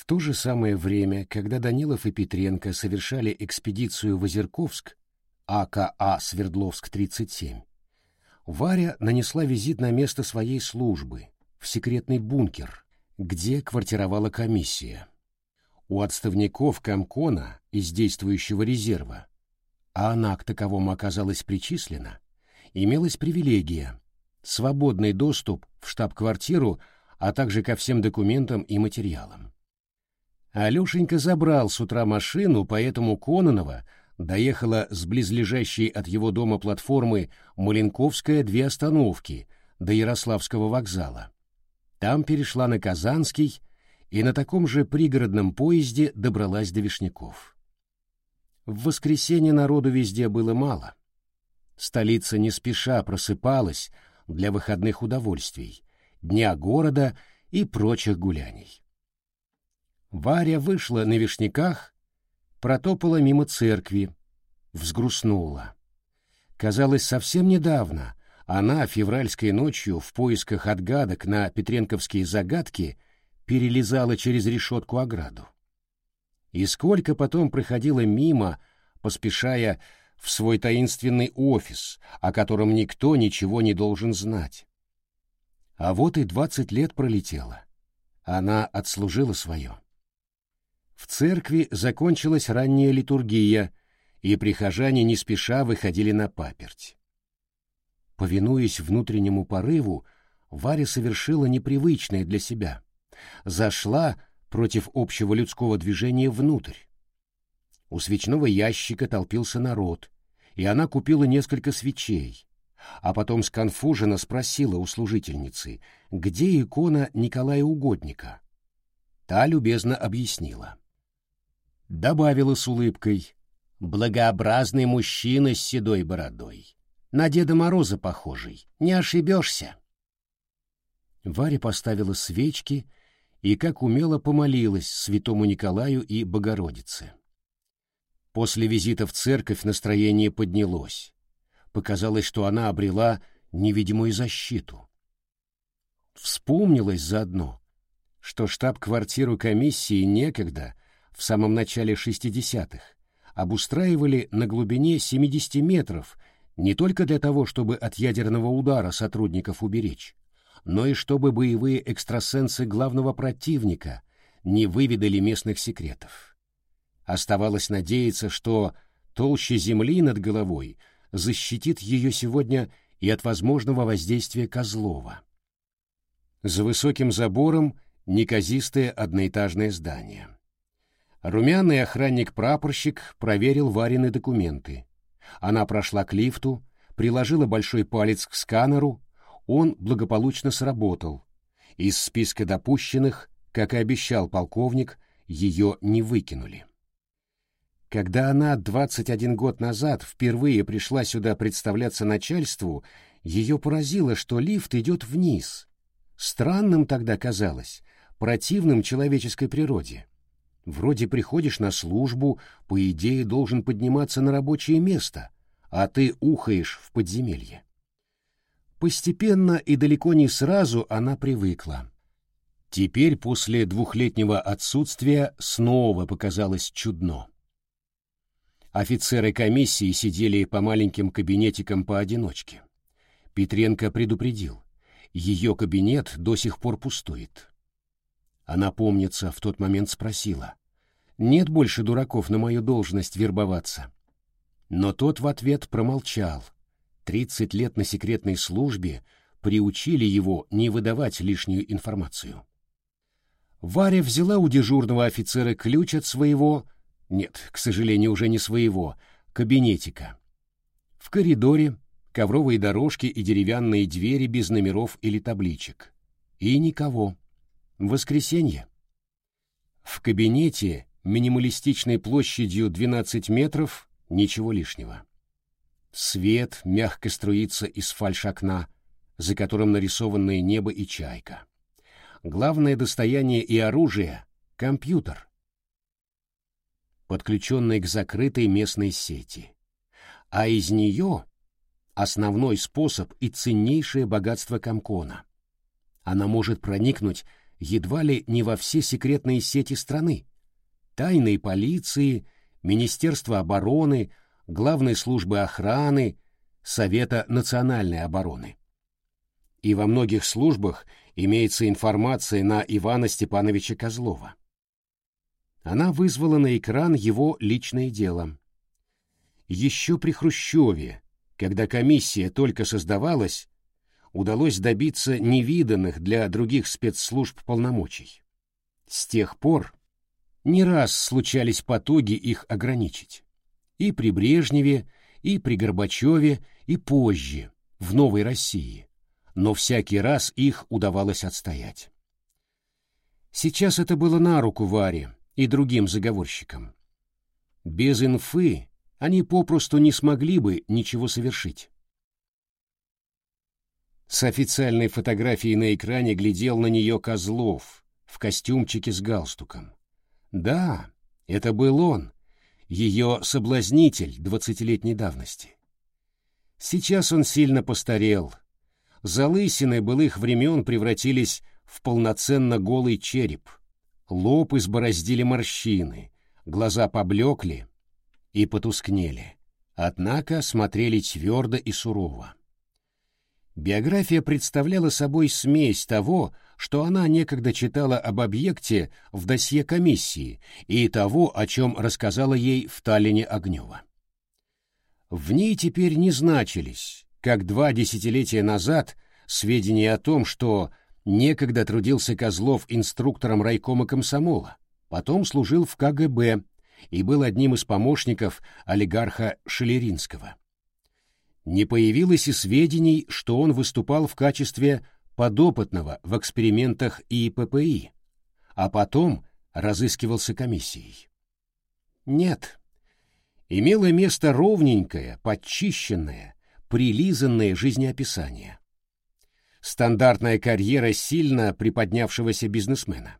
В то же самое время, когда Данилов и Петренко совершали экспедицию в Озерковск, АКА Свердловск-37, Варя нанесла визит на место своей службы, в секретный бункер, где квартировала комиссия. У отставников Комкона из действующего резерва, а она к таковому оказалась причислена, имелась привилегия — свободный доступ в штаб-квартиру, а также ко всем документам и материалам. Алешенька забрал с утра машину, поэтому Кононова доехала с близлежащей от его дома платформы Маленковская две остановки до Ярославского вокзала. Там перешла на Казанский и на таком же пригородном поезде добралась до Вишняков. В воскресенье народу везде было мало. Столица не спеша просыпалась для выходных удовольствий, дня города и прочих гуляний. Варя вышла на Вишняках, протопала мимо церкви, взгрустнула. Казалось, совсем недавно она февральской ночью в поисках отгадок на петренковские загадки перелезала через решетку ограду. И сколько потом проходила мимо, поспешая в свой таинственный офис, о котором никто ничего не должен знать. А вот и двадцать лет пролетело. Она отслужила свое. В церкви закончилась ранняя литургия, и прихожане не спеша выходили на паперть. Повинуясь внутреннему порыву, Варя совершила непривычное для себя. Зашла против общего людского движения внутрь. У свечного ящика толпился народ, и она купила несколько свечей, а потом сконфуженно спросила у служительницы, где икона Николая Угодника. Та любезно объяснила. Добавила с улыбкой, благообразный мужчина с седой бородой на Деда Мороза похожий, не ошибешься. Варя поставила свечки и, как умело, помолилась святому Николаю и Богородице. После визита в церковь настроение поднялось. Показалось, что она обрела невидимую защиту. Вспомнилось заодно, что штаб-квартиру комиссии некогда, в самом начале 60-х, обустраивали на глубине 70 метров не только для того, чтобы от ядерного удара сотрудников уберечь, но и чтобы боевые экстрасенсы главного противника не выведали местных секретов. Оставалось надеяться, что толще земли над головой защитит ее сегодня и от возможного воздействия Козлова. За высоким забором неказистое одноэтажное здание. Румяный охранник-прапорщик проверил Варины документы — она прошла к лифту, приложила большой палец к сканеру, он благополучно сработал. Из списка допущенных, как и обещал полковник, ее не выкинули. Когда она 21 год назад впервые пришла сюда представляться начальству, ее поразило, что лифт идет вниз. Странным тогда казалось, противным человеческой природе. Вроде приходишь на службу, по идее должен подниматься на рабочее место, а ты ухаешь в подземелье. Постепенно и далеко не сразу она привыкла. Теперь после двухлетнего отсутствия снова показалось чудно. Офицеры комиссии сидели по маленьким кабинетикам поодиночке. Петренко предупредил, ее кабинет до сих пор пустует. Она, помнится, в тот момент спросила, нет больше дураков на мою должность вербоваться. Но тот в ответ промолчал. Тридцать лет на секретной службе приучили его не выдавать лишнюю информацию. Варя взяла у дежурного офицера ключ от своего, нет, к сожалению, уже не своего, кабинетика. В коридоре ковровые дорожки и деревянные двери без номеров или табличек. И никого. Воскресенье. В кабинете минималистичной площадью 12 метров, ничего лишнего. Свет мягко струится из фальш-окна, за которым нарисованное небо и чайка. Главное достояние и оружие — компьютер, подключенный к закрытой местной сети. А из нее основной способ и ценнейшее богатство Комкона. Она может проникнуть едва ли не во все секретные сети страны, тайной полиции, Министерства обороны, Главной службы охраны, Совета национальной обороны. И во многих службах имеется информация на Ивана Степановича Козлова. Она вызвала на экран его личное дело. Еще при Хрущеве, когда комиссия только создавалась, удалось добиться невиданных для других спецслужб полномочий. С тех пор не раз случались потуги их ограничить. И при Брежневе, и при Горбачеве, и позже, в Новой России. Но всякий раз их удавалось отстоять. Сейчас это было на руку Варе и другим заговорщикам. Без инфы они попросту не смогли бы ничего совершить. С официальной фотографией на экране глядел на нее Козлов в костюмчике с галстуком. Да, это был он, ее соблазнитель двадцатилетней давности. Сейчас он сильно постарел. Залысины былых времен превратились в полноценно голый череп. Лоб избороздили морщины, глаза поблекли и потускнели, однако смотрели твердо и сурово. Биография представляла собой смесь того, что она некогда читала об объекте в досье комиссии, и того, о чем рассказала ей в Таллине Огнева. В ней теперь не значились, как два десятилетия назад, сведения о том, что некогда трудился Козлов инструктором райкома комсомола, потом служил в КГБ и был одним из помощников олигарха Шелеринского не появилось и сведений, что он выступал в качестве подопытного в экспериментах ИППИ, а потом разыскивался комиссией. Нет, имело место ровненькое, подчищенное, прилизанное жизнеописание. Стандартная карьера сильно приподнявшегося бизнесмена.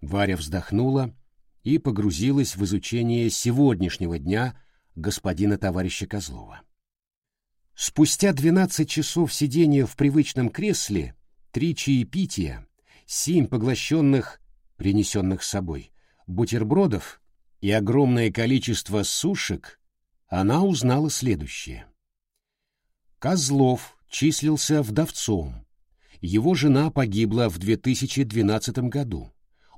Варя вздохнула и погрузилась в изучение сегодняшнего дня господина товарища Козлова. Спустя двенадцать часов сидения в привычном кресле, три чаепития, семь поглощенных, принесенных с собой, бутербродов и огромное количество сушек, она узнала следующее. Козлов числился вдовцом. Его жена погибла в 2012 году.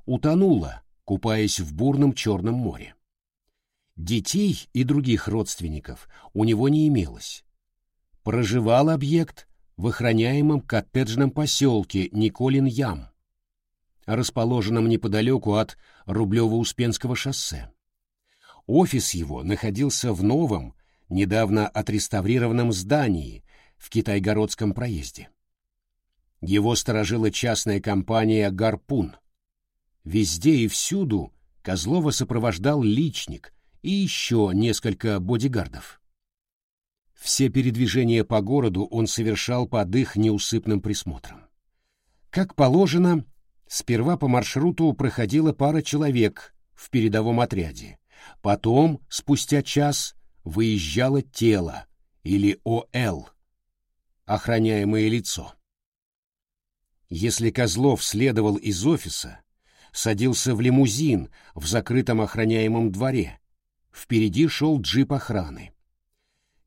Утонула, купаясь в бурном Черном море. Детей и других родственников у него не имелось проживал объект в охраняемом коттеджном поселке Николин-Ям, расположенном неподалеку от Рублево-Успенского шоссе. Офис его находился в новом, недавно отреставрированном здании в Китайгородском проезде. Его сторожила частная компания «Гарпун». Везде и всюду Козлова сопровождал личник и еще несколько бодигардов. Все передвижения по городу он совершал под их неусыпным присмотром. Как положено, сперва по маршруту проходила пара человек в передовом отряде. Потом, спустя час, выезжало тело или ОЛ, охраняемое лицо. Если Козлов следовал из офиса, садился в лимузин в закрытом охраняемом дворе, впереди шел джип охраны.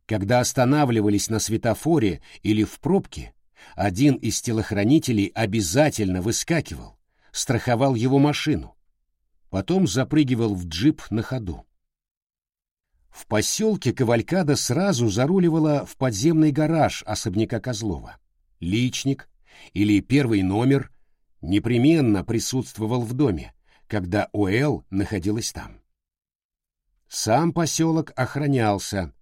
Когда останавливались на светофоре или в пробке, один из телохранителей обязательно выскакивал, страховал его машину, потом запрыгивал в джип на ходу. В поселке Кавалькада сразу заруливала в подземный гараж особняка Козлова. Личник или первый номер непременно присутствовал в доме, когда ОЛ находилась там. Сам поселок охранялся,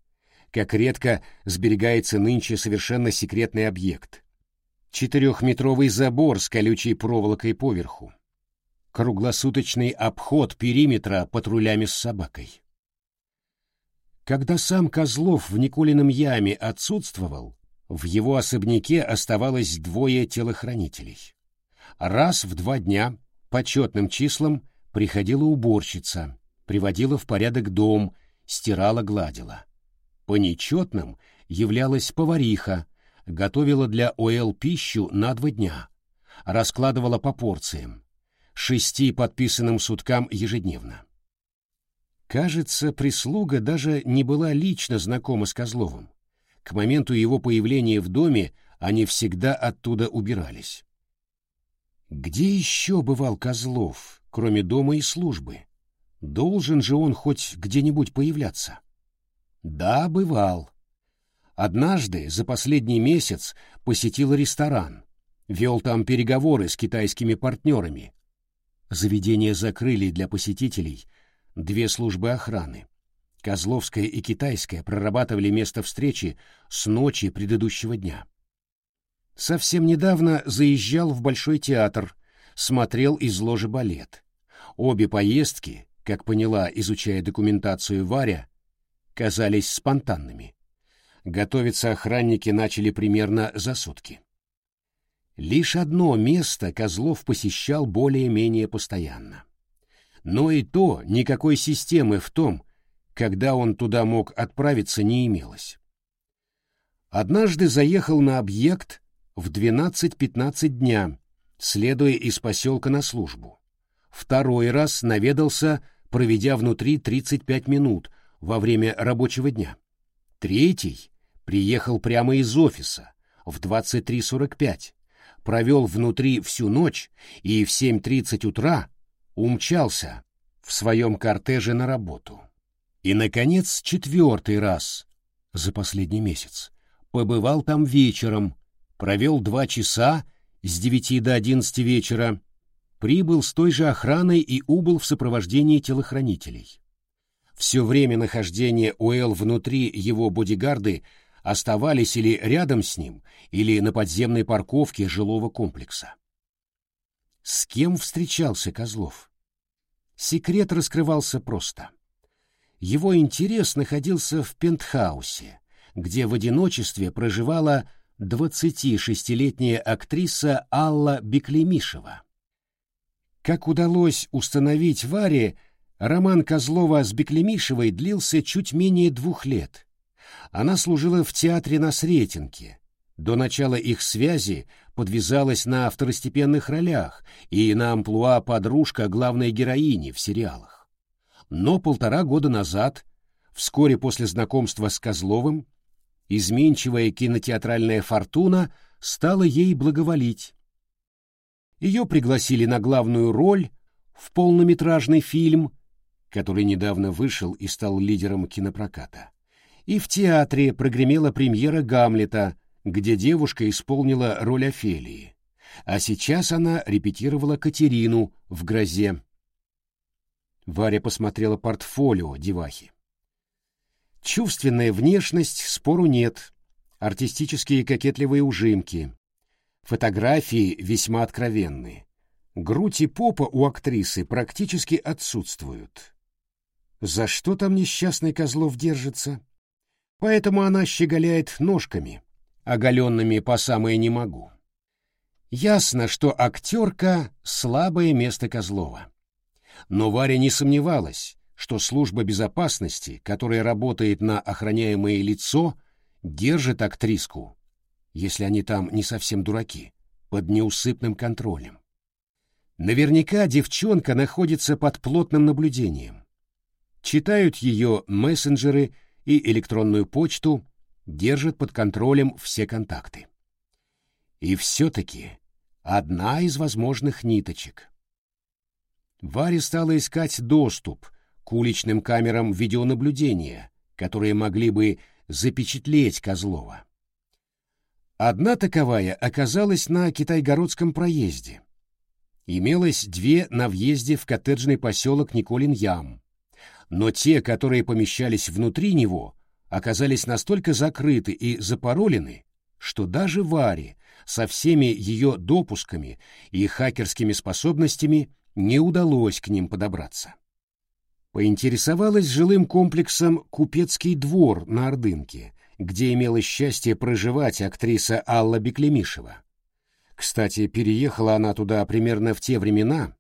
как редко сберегается нынче совершенно секретный объект. Четырехметровый забор с колючей проволокой поверху. Круглосуточный обход периметра патрулями с собакой. Когда сам Козлов в Николином яме отсутствовал, в его особняке оставалось двое телохранителей. Раз в два дня, почетным числом, приходила уборщица, приводила в порядок дом, стирала-гладила. По нечетным являлась повариха, готовила для ОЛ пищу на два дня, раскладывала по порциям, шести подписанным суткам ежедневно. Кажется, прислуга даже не была лично знакома с Козловым. К моменту его появления в доме они всегда оттуда убирались. Где еще бывал Козлов, кроме дома и службы? Должен же он хоть где-нибудь появляться? Да, бывал. Однажды за последний месяц посетил ресторан, вел там переговоры с китайскими партнерами. Заведение закрыли для посетителей две службы охраны. Козловская и Китайская прорабатывали место встречи с ночи предыдущего дня. Совсем недавно заезжал в Большой театр, смотрел из ложи балет. Обе поездки, как поняла, изучая документацию Варя, казались спонтанными. Готовиться охранники начали примерно за сутки. Лишь одно место Козлов посещал более-менее постоянно. Но и то никакой системы в том, когда он туда мог отправиться, не имелось. Однажды заехал на объект в 12-15 дня, следуя из поселка на службу. Второй раз наведался, проведя внутри 35 минут во время рабочего дня. Третий приехал прямо из офиса в 23.45, провел внутри всю ночь и в 7.30 утра умчался в своем кортеже на работу. И, наконец, четвертый раз за последний месяц побывал там вечером, провел два часа с девяти до одиннадцати вечера, прибыл с той же охраной и убыл в сопровождении телохранителей. Все время нахождения Уэлл внутри его бодигарды оставались или рядом с ним, или на подземной парковке жилого комплекса. С кем встречался Козлов? Секрет раскрывался просто. Его интерес находился в пентхаусе, где в одиночестве проживала 26-летняя актриса Алла Беклемишева. Как удалось установить Варе, роман Козлова с Беклемишевой длился чуть менее двух лет. Она служила в театре на Сретенке. До начала их связи подвязалась на второстепенных ролях и на амплуа подружка главной героини в сериалах. Но полтора года назад, вскоре после знакомства с Козловым, изменчивая кинотеатральная фортуна стала ей благоволить. Ее пригласили на главную роль в полнометражный фильм, который недавно вышел и стал лидером кинопроката. И в театре прогремела премьера «Гамлета», где девушка исполнила роль Офелии, а сейчас она репетировала Катерину в «Грозе». Варя посмотрела портфолио девахи. Чувственная внешность, спору нет. Артистические кокетливые ужимки. Фотографии весьма откровенные. Грудь и попа у актрисы практически отсутствуют. За что там несчастный Козлов держится? Поэтому она щеголяет ножками, оголенными по самое не могу. Ясно, что актерка — слабое место Козлова. Но Варя не сомневалась, что служба безопасности, которая работает на охраняемое лицо, держит актриску, если они там не совсем дураки, под неусыпным контролем. Наверняка девчонка находится под плотным наблюдением. Читают ее мессенджеры и электронную почту, держат под контролем все контакты. И все-таки одна из возможных ниточек. Варя стала искать доступ к уличным камерам видеонаблюдения, которые могли бы запечатлеть Козлова. Одна таковая оказалась на Китайгородском проезде. Имелось две на въезде в коттеджный поселок Николин-Ям, но те, которые помещались внутри него, оказались настолько закрыты и запаролены, что даже Варе со всеми ее допусками и хакерскими способностями не удалось к ним подобраться поинтересовалась жилым комплексом «Купецкий двор» на Ордынке, где имела счастье проживать актриса Алла Беклемишева. Кстати, переехала она туда примерно в те времена,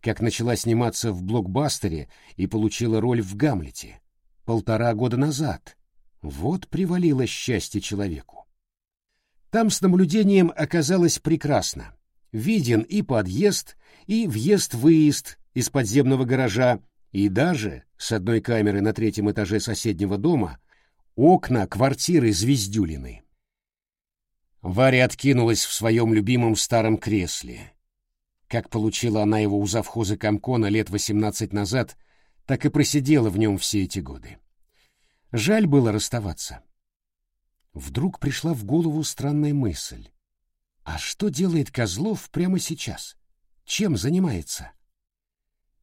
как начала сниматься в блокбастере и получила роль в «Гамлете» полтора года назад. Вот привалило счастье человеку. Там с наблюдением оказалось прекрасно. Виден и подъезд, и въезд-выезд из подземного гаража, и даже, с одной камеры на третьем этаже соседнего дома, окна квартиры Звездюлины. Варя откинулась в своем любимом старом кресле. Как получила она его у завхоза Комкона лет восемнадцать назад, так и просидела в нем все эти годы. Жаль было расставаться. Вдруг пришла в голову странная мысль. А что делает Козлов прямо сейчас? Чем занимается?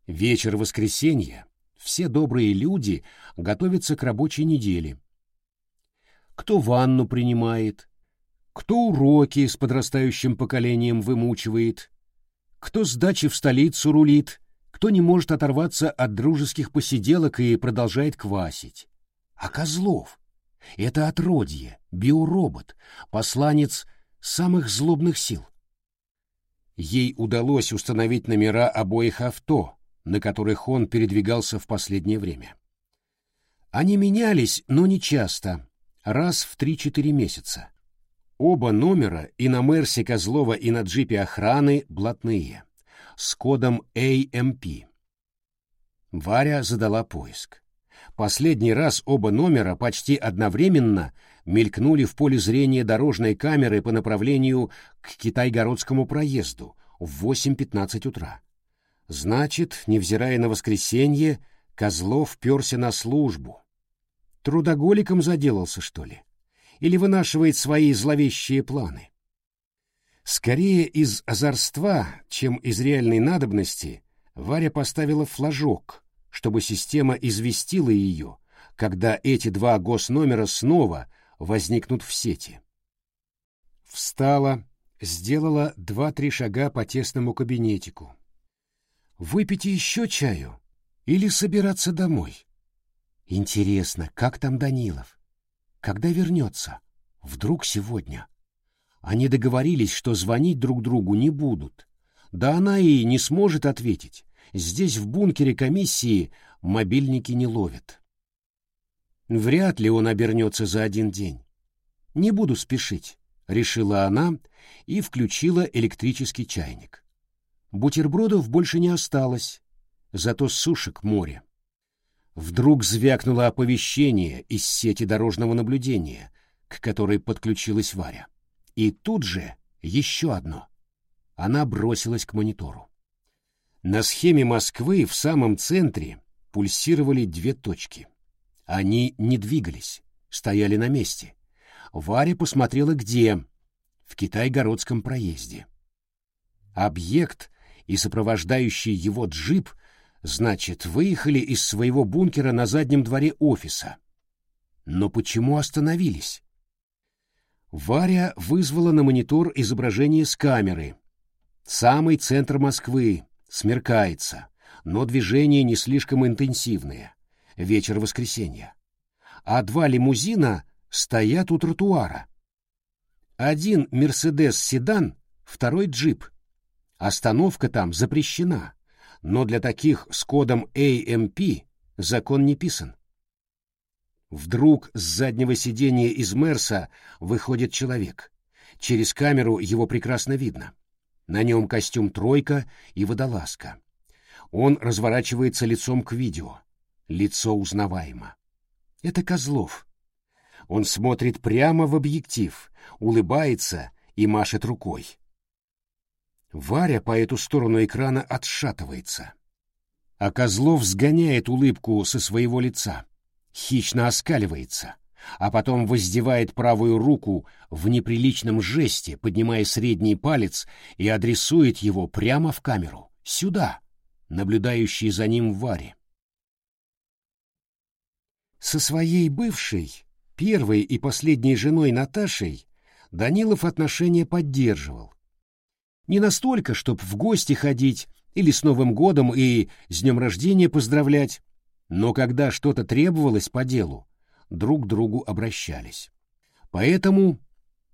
Вечер воскресенья. Все добрые люди готовятся к рабочей неделе. Кто ванну принимает, кто уроки с подрастающим поколением вымучивает, кто с дачи в столицу рулит, кто не может оторваться от дружеских посиделок и продолжает квасить. А Козлов — это отродье, биоробот, посланец самых злобных сил. Ей удалось установить номера обоих авто, на которых он передвигался в последнее время. Они менялись, но не часто, раз в три-четыре месяца. Оба номера и на Мерсе Козлова, и на джипе охраны блатные, с кодом AMP. Варя задала поиск. Последний раз оба номера почти одновременно мелькнули в поле зрения дорожной камеры по направлению к Китайгородскому проезду в 8.15 утра. Значит, невзирая на воскресенье, Козлов перся на службу. Трудоголиком заделался, что ли? Или вынашивает свои зловещие планы. Скорее из озорства, чем из реальной надобности, Варя поставила флажок, чтобы система известила ее, когда эти два госномера снова возникнут в сети. Встала, сделала два-три шага по тесному кабинетику. Выпить еще чаю или собираться домой? Интересно, как там Данилов? Когда вернется? Вдруг сегодня? Они договорились, что звонить друг другу не будут. Да она и не сможет ответить. Здесь, в бункере комиссии, мобильники не ловят. Вряд ли он обернется за один день. Не буду спешить, решила она и включила электрический чайник. Бутербродов больше не осталось, зато сушек море. Вдруг звякнуло оповещение из сети дорожного наблюдения, к которой подключилась Варя. И тут же еще одно. Она бросилась к монитору. На схеме Москвы в самом центре пульсировали две точки. Они не двигались, стояли на месте. Варя посмотрела где? В Китай-городском проезде. Объект и сопровождающий его джип — Значит, выехали из своего бункера на заднем дворе офиса. Но почему остановились? Варя вызвала на монитор изображение с камеры. Самый центр Москвы, смеркается, но движение не слишком интенсивное. Вечер воскресенья. А два лимузина стоят у тротуара. Один «Мерседес-седан», второй «Джип». Остановка там запрещена но для таких с кодом AMP закон не писан. Вдруг с заднего сиденья из Мерса выходит человек. Через камеру его прекрасно видно. На нем костюм «тройка» и водолазка. Он разворачивается лицом к видео. Лицо узнаваемо. Это Козлов. Он смотрит прямо в объектив, улыбается и машет рукой. Варя по эту сторону экрана отшатывается. А Козлов сгоняет улыбку со своего лица, хищно оскаливается, а потом воздевает правую руку в неприличном жесте, поднимая средний палец и адресует его прямо в камеру, сюда, наблюдающий за ним Варе. Со своей бывшей, первой и последней женой Наташей Данилов отношения поддерживал, не настолько, чтоб в гости ходить или с Новым годом и с днем рождения поздравлять, но когда что-то требовалось по делу, друг к другу обращались. Поэтому,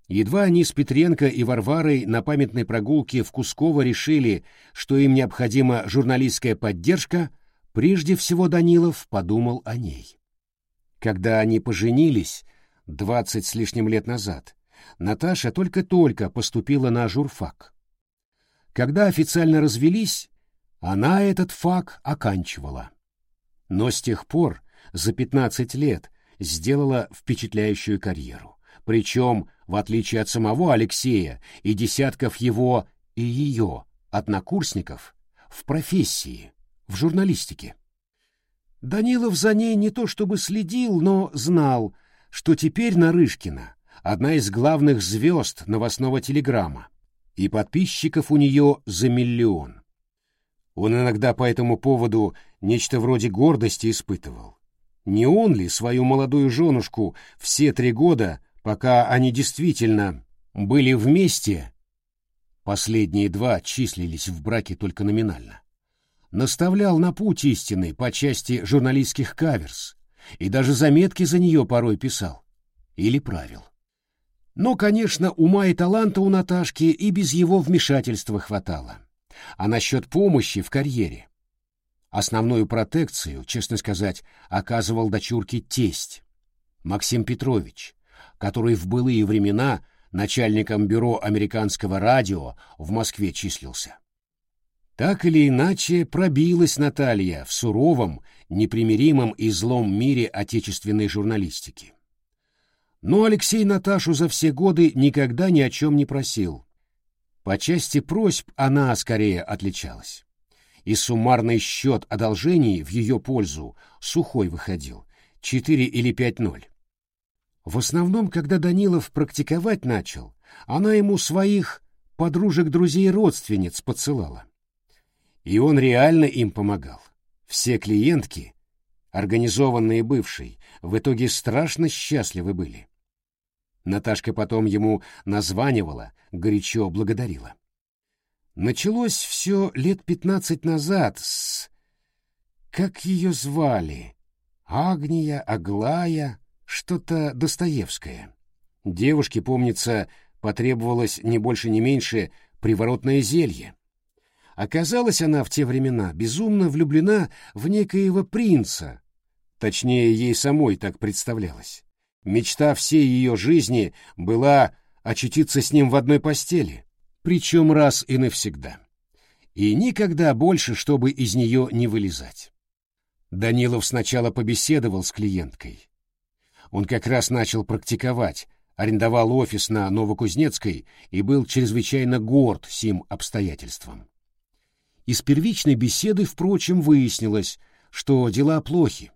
едва они с Петренко и Варварой на памятной прогулке в Кусково решили, что им необходима журналистская поддержка, прежде всего Данилов подумал о ней. Когда они поженились, двадцать с лишним лет назад, Наташа только-только поступила на журфак. Когда официально развелись, она этот факт оканчивала. Но с тех пор, за 15 лет, сделала впечатляющую карьеру. Причем, в отличие от самого Алексея и десятков его и ее однокурсников, в профессии, в журналистике. Данилов за ней не то чтобы следил, но знал, что теперь Нарышкина одна из главных звезд новостного телеграмма, и подписчиков у нее за миллион. Он иногда по этому поводу нечто вроде гордости испытывал. Не он ли свою молодую женушку все три года, пока они действительно были вместе, последние два числились в браке только номинально, наставлял на путь истины по части журналистских каверс и даже заметки за нее порой писал или правил. Но, конечно, ума и таланта у Наташки и без его вмешательства хватало. А насчет помощи в карьере. Основную протекцию, честно сказать, оказывал дочурке тесть, Максим Петрович, который в былые времена начальником бюро американского радио в Москве числился. Так или иначе пробилась Наталья в суровом, непримиримом и злом мире отечественной журналистики. Но Алексей Наташу за все годы никогда ни о чем не просил. По части просьб она скорее отличалась. И суммарный счет одолжений в ее пользу сухой выходил — 4 или 5-0. В основном, когда Данилов практиковать начал, она ему своих подружек-друзей-родственниц подсылала. И он реально им помогал. Все клиентки, организованные бывшей, в итоге страшно счастливы были. Наташка потом ему названивала, горячо благодарила. Началось все лет пятнадцать назад с... Как ее звали? Агния, Аглая, что-то Достоевское. Девушке, помнится, потребовалось не больше не меньше приворотное зелье. Оказалась она в те времена безумно влюблена в некоего принца, точнее, ей самой так представлялось. Мечта всей ее жизни была очутиться с ним в одной постели, причем раз и навсегда. И никогда больше, чтобы из нее не вылезать. Данилов сначала побеседовал с клиенткой. Он как раз начал практиковать, арендовал офис на Новокузнецкой и был чрезвычайно горд сим обстоятельством. Из первичной беседы, впрочем, выяснилось, что дела плохи.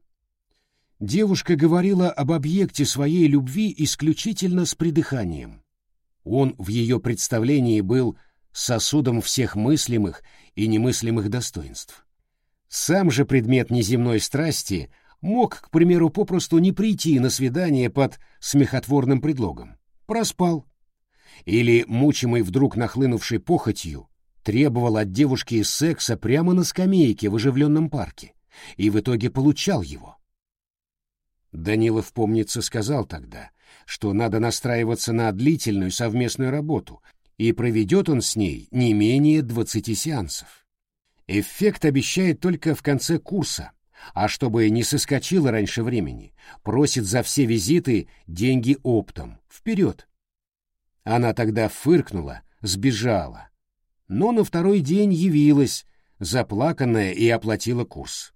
Девушка говорила об объекте своей любви исключительно с придыханием. Он в ее представлении был сосудом всех мыслимых и немыслимых достоинств. Сам же предмет неземной страсти мог, к примеру, попросту не прийти на свидание под смехотворным предлогом. Проспал. Или, мучимый вдруг нахлынувшей похотью, требовал от девушки секса прямо на скамейке в оживленном парке и в итоге получал его. Данилов, помнится, сказал тогда, что надо настраиваться на длительную совместную работу, и проведет он с ней не менее двадцати сеансов. Эффект обещает только в конце курса, а чтобы не соскочило раньше времени, просит за все визиты деньги оптом, вперед. Она тогда фыркнула, сбежала, но на второй день явилась, заплаканная и оплатила курс.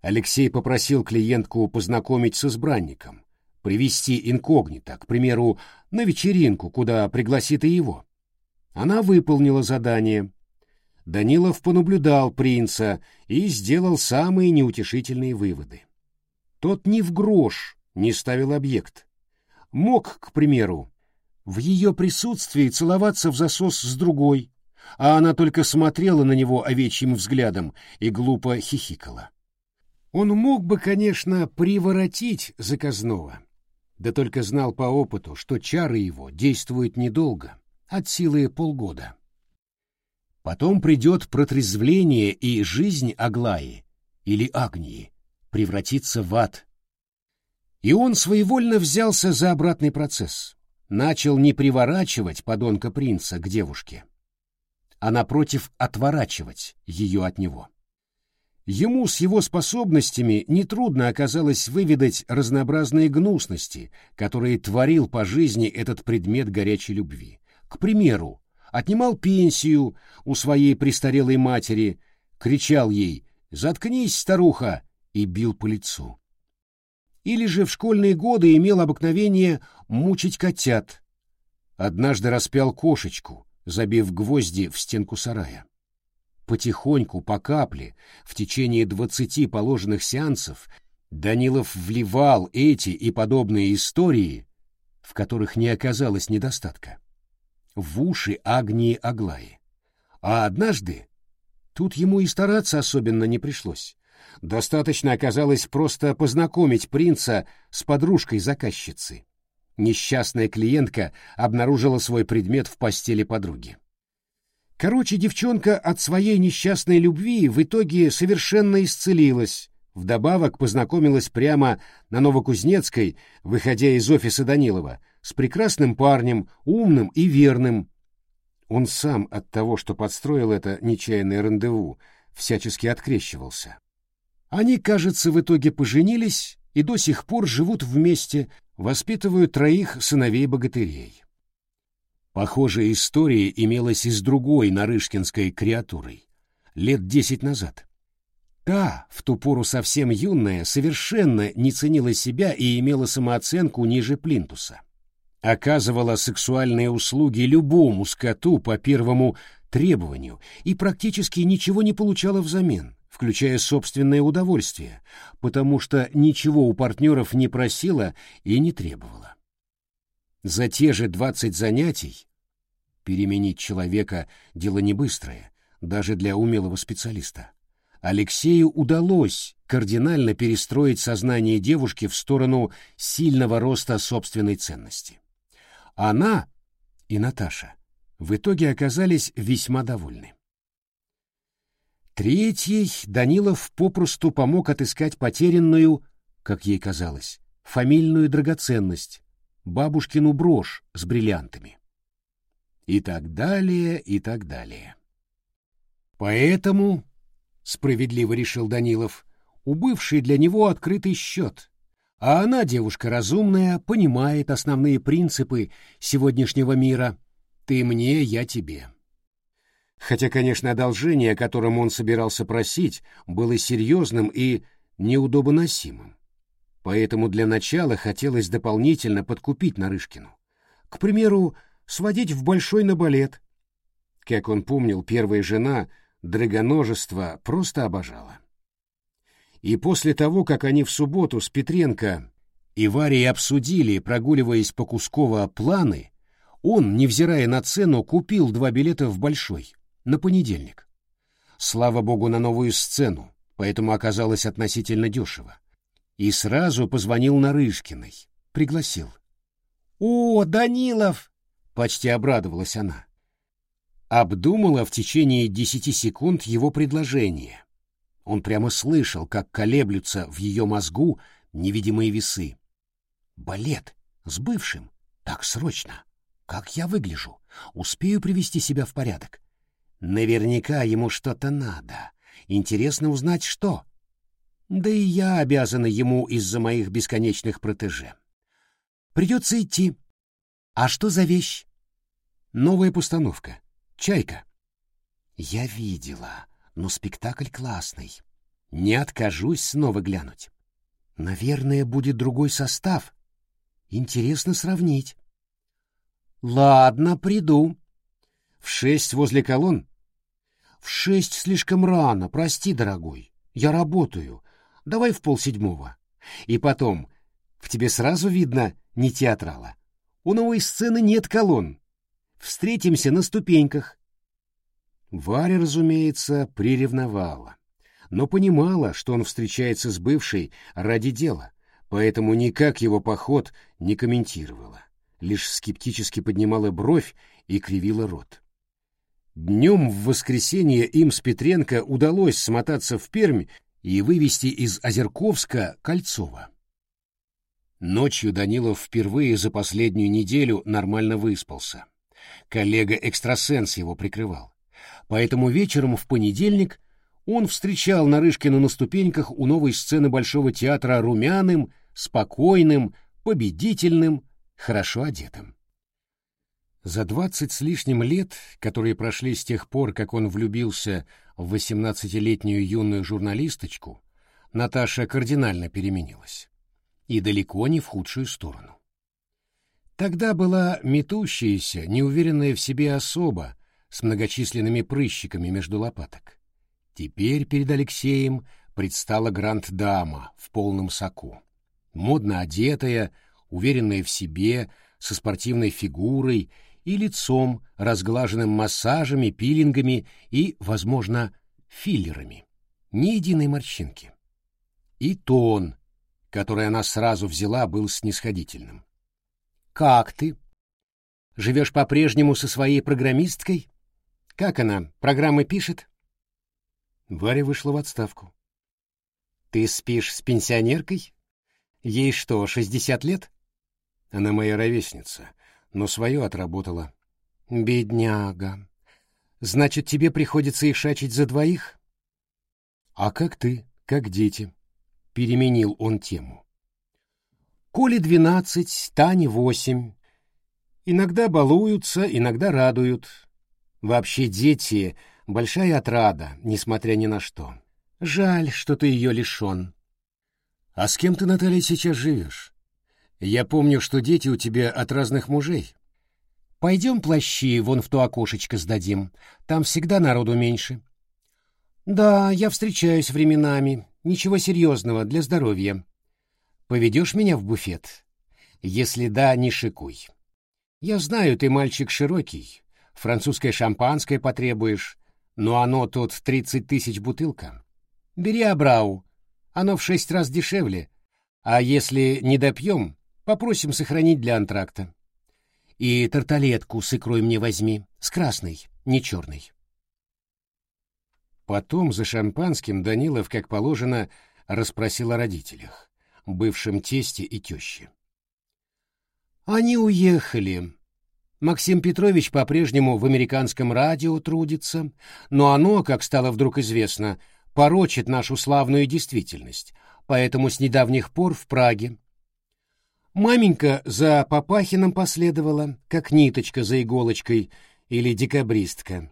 Алексей попросил клиентку познакомить с избранником, привести инкогнито, к примеру, на вечеринку, куда пригласит и его. Она выполнила задание. Данилов понаблюдал принца и сделал самые неутешительные выводы. Тот ни в грош не ставил объект. Мог, к примеру, в ее присутствии целоваться в засос с другой, а она только смотрела на него овечьим взглядом и глупо хихикала. Он мог бы, конечно, приворотить заказного, да только знал по опыту, что чары его действуют недолго, от силы полгода. Потом придет протрезвление, и жизнь Аглаи или Агнии превратится в ад. И он своевольно взялся за обратный процесс. Начал не приворачивать подонка принца к девушке, а напротив отворачивать ее от него. Ему с его способностями нетрудно оказалось выведать разнообразные гнусности, которые творил по жизни этот предмет горячей любви. К примеру, отнимал пенсию у своей престарелой матери, кричал ей «Заткнись, старуха!» и бил по лицу. Или же в школьные годы имел обыкновение мучить котят. Однажды распял кошечку, забив гвозди в стенку сарая. Потихоньку, по капле, в течение двадцати положенных сеансов Данилов вливал эти и подобные истории, в которых не оказалось недостатка, в уши Агнии Аглаи. А однажды тут ему и стараться особенно не пришлось. Достаточно оказалось просто познакомить принца с подружкой заказчицы. Несчастная клиентка обнаружила свой предмет в постели подруги. Короче, девчонка от своей несчастной любви в итоге совершенно исцелилась, вдобавок познакомилась прямо на Новокузнецкой, выходя из офиса Данилова, с прекрасным парнем, умным и верным. Он сам от того, что подстроил это нечаянное рандеву, всячески открещивался. Они, кажется, в итоге поженились и до сих пор живут вместе, воспитывают троих сыновей-богатырей. Похожая история имелась и с другой нарышкинской креатурой, лет десять назад. Та, в ту пору совсем юная, совершенно не ценила себя и имела самооценку ниже плинтуса. Оказывала сексуальные услуги любому скоту по первому требованию и практически ничего не получала взамен включая собственное удовольствие, потому что ничего у партнеров не просила и не требовала. За те же двадцать занятий переменить человека — дело не быстрое, даже для умелого специалиста. Алексею удалось кардинально перестроить сознание девушки в сторону сильного роста собственной ценности. Она и Наташа в итоге оказались весьма довольны. Третий Данилов попросту помог отыскать потерянную, как ей казалось, фамильную драгоценность, бабушкину брошь с бриллиантами. И так далее, и так далее. Поэтому, справедливо решил Данилов, у бывшей для него открытый счет, а она, девушка разумная, понимает основные принципы сегодняшнего мира. Ты мне, я тебе. Хотя, конечно, одолжение, о котором он собирался просить, было серьезным и неудобоносимым. Поэтому для начала хотелось дополнительно подкупить Нарышкину. К примеру, сводить в большой на балет. Как он помнил, первая жена драгоножество просто обожала. И после того, как они в субботу с Петренко и Варей обсудили, прогуливаясь по Кусково планы, он, невзирая на цену, купил два билета в Большой на понедельник. Слава богу, на новую сцену, поэтому оказалось относительно дешево. И сразу позвонил Нарышкиной, пригласил. «О, Данилов!» — почти обрадовалась она. Обдумала в течение десяти секунд его предложение. Он прямо слышал, как колеблются в ее мозгу невидимые весы. «Балет! С бывшим! Так срочно! Как я выгляжу? Успею привести себя в порядок? Наверняка ему что-то надо. Интересно узнать, что. Да и я обязана ему из-за моих бесконечных протеже. Придется идти. А что за вещь? Новая постановка. Чайка. Я видела, но спектакль классный. Не откажусь снова глянуть. Наверное, будет другой состав. Интересно сравнить. Ладно, приду. В шесть возле колонн в шесть слишком рано, прости, дорогой. Я работаю. Давай в полседьмого. И потом, в тебе сразу видно не театрала. У новой сцены нет колонн. Встретимся на ступеньках. Варя, разумеется, приревновала, но понимала, что он встречается с бывшей ради дела, поэтому никак его поход не комментировала, лишь скептически поднимала бровь и кривила рот. Днем в воскресенье им с Петренко удалось смотаться в Пермь и вывести из Озерковска Кольцова. Ночью Данилов впервые за последнюю неделю нормально выспался. Коллега-экстрасенс его прикрывал. Поэтому вечером в понедельник он встречал Нарышкина на ступеньках у новой сцены Большого театра румяным, спокойным, победительным, хорошо одетым. За двадцать с лишним лет, которые прошли с тех пор, как он влюбился восемнадцатилетнюю юную журналисточку, Наташа кардинально переменилась. И далеко не в худшую сторону. Тогда была метущаяся, неуверенная в себе особа с многочисленными прыщиками между лопаток. Теперь перед Алексеем предстала гранд-дама в полном соку. Модно одетая, уверенная в себе, со спортивной фигурой и лицом, разглаженным массажами, пилингами и, возможно, филлерами. Ни единой морщинки. И тон, который она сразу взяла, был снисходительным. Как ты? Живешь по-прежнему со своей программисткой? Как она, программы пишет? Варя вышла в отставку. Ты спишь с пенсионеркой? Ей что, шестьдесят лет? Она моя ровесница, но свое отработала. Бедняга. Значит, тебе приходится ишачить за двоих? А как ты, как дети? Переменил он тему. Коле двенадцать, Тане восемь. Иногда балуются, иногда радуют. Вообще дети — большая отрада, несмотря ни на что. Жаль, что ты ее лишен. А с кем ты, Наталья, сейчас живешь? Я помню, что дети у тебя от разных мужей. Пойдем плащи вон в то окошечко сдадим. Там всегда народу меньше. Да, я встречаюсь временами. Ничего серьезного для здоровья. Поведешь меня в буфет? Если да, не шикуй. Я знаю, ты мальчик широкий. Французское шампанское потребуешь, но оно тут тридцать тысяч бутылка. Бери Абрау, оно в шесть раз дешевле. А если не допьем, попросим сохранить для антракта. И тарталетку с икрой мне возьми, с красной, не черной. Потом за шампанским Данилов, как положено, расспросил о родителях бывшем тесте и теще. Они уехали. Максим Петрович по-прежнему в американском радио трудится, но оно, как стало вдруг известно, порочит нашу славную действительность, поэтому с недавних пор в Праге. Маменька за Папахиным последовала, как ниточка за иголочкой или декабристка.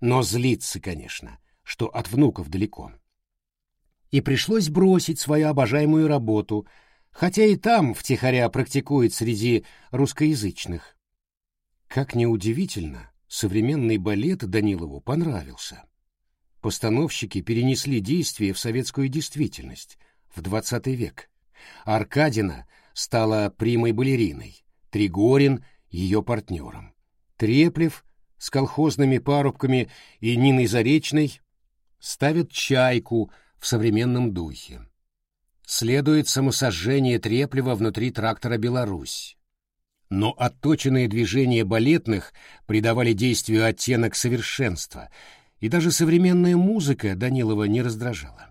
Но злится, конечно, что от внуков далеко и пришлось бросить свою обожаемую работу, хотя и там втихаря практикует среди русскоязычных. Как неудивительно, современный балет Данилову понравился. Постановщики перенесли действие в советскую действительность, в XX век. Аркадина стала примой балериной, Тригорин — ее партнером. Треплев с колхозными парубками и Ниной Заречной ставят «Чайку», в современном духе. Следует самосожжение Треплева внутри трактора «Беларусь». Но отточенные движения балетных придавали действию оттенок совершенства, и даже современная музыка Данилова не раздражала.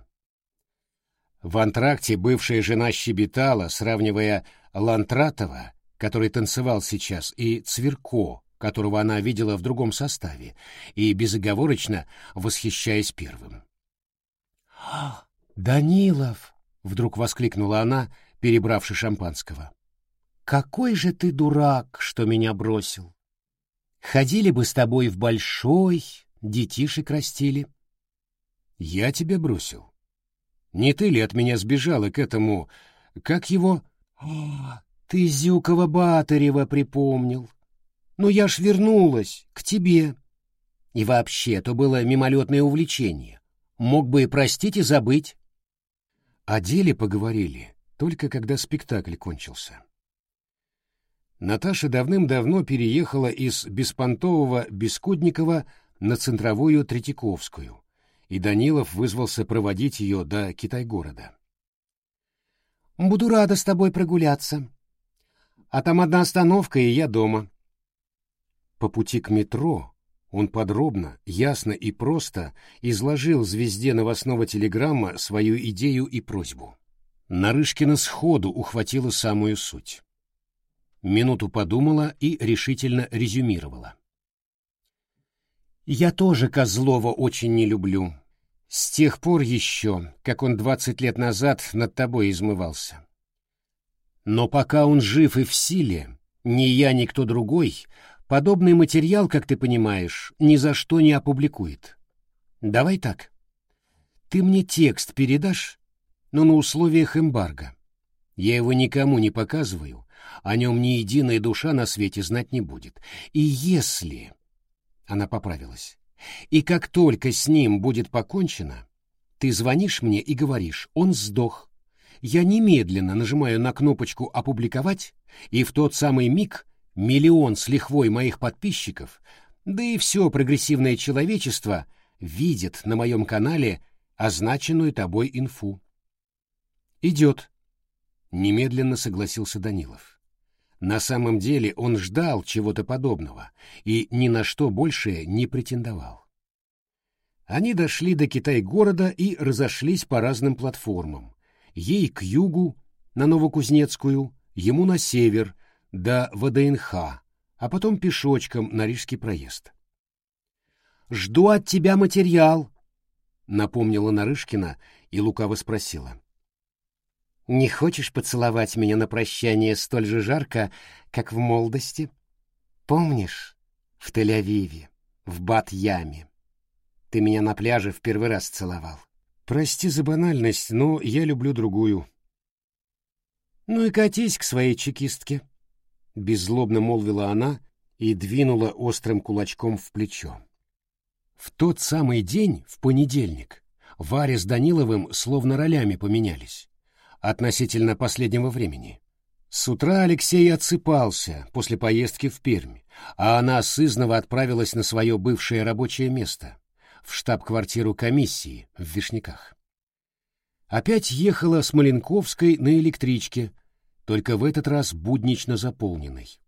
В антракте бывшая жена щебетала, сравнивая Лантратова, который танцевал сейчас, и Цверко, которого она видела в другом составе, и безоговорочно восхищаясь первым. «Данилов!» — вдруг воскликнула она, перебравши шампанского. «Какой же ты дурак, что меня бросил! Ходили бы с тобой в большой, детишек растили». «Я тебя бросил. Не ты ли от меня сбежала к этому... Как его...» «А, ты Зюкова-Батырева припомнил. Ну я ж вернулась к тебе. И вообще, то было мимолетное увлечение мог бы и простить и забыть. О деле поговорили, только когда спектакль кончился. Наташа давным-давно переехала из беспонтового Бескудникова на центровую Третьяковскую, и Данилов вызвался проводить ее до Китай-города. «Буду рада с тобой прогуляться. А там одна остановка, и я дома». По пути к метро он подробно, ясно и просто изложил звезде новостного телеграмма свою идею и просьбу. Нарышкина сходу ухватила самую суть. Минуту подумала и решительно резюмировала. «Я тоже Козлова очень не люблю. С тех пор еще, как он двадцать лет назад над тобой измывался. Но пока он жив и в силе, ни я, ни кто другой Подобный материал, как ты понимаешь, ни за что не опубликует. Давай так. Ты мне текст передашь, но на условиях эмбарго. Я его никому не показываю, о нем ни единая душа на свете знать не будет. И если... Она поправилась. И как только с ним будет покончено, ты звонишь мне и говоришь, он сдох. Я немедленно нажимаю на кнопочку «Опубликовать», и в тот самый миг миллион с лихвой моих подписчиков, да и все прогрессивное человечество видит на моем канале означенную тобой инфу. «Идет», — немедленно согласился Данилов. На самом деле он ждал чего-то подобного и ни на что больше не претендовал. Они дошли до Китай-города и разошлись по разным платформам. Ей к югу, на Новокузнецкую, ему на север, до ВДНХ, а потом пешочком на Рижский проезд. «Жду от тебя материал», — напомнила Нарышкина и лукаво спросила. «Не хочешь поцеловать меня на прощание столь же жарко, как в молодости? Помнишь, в Тель-Авиве, в Бат-Яме? Ты меня на пляже в первый раз целовал. Прости за банальность, но я люблю другую». «Ну и катись к своей чекистке», — беззлобно молвила она и двинула острым кулачком в плечо. В тот самый день, в понедельник, Варя с Даниловым словно ролями поменялись относительно последнего времени. С утра Алексей отсыпался после поездки в Пермь, а она сызново отправилась на свое бывшее рабочее место, в штаб-квартиру комиссии в Вишняках. Опять ехала с Маленковской на электричке, только в этот раз буднично заполненной.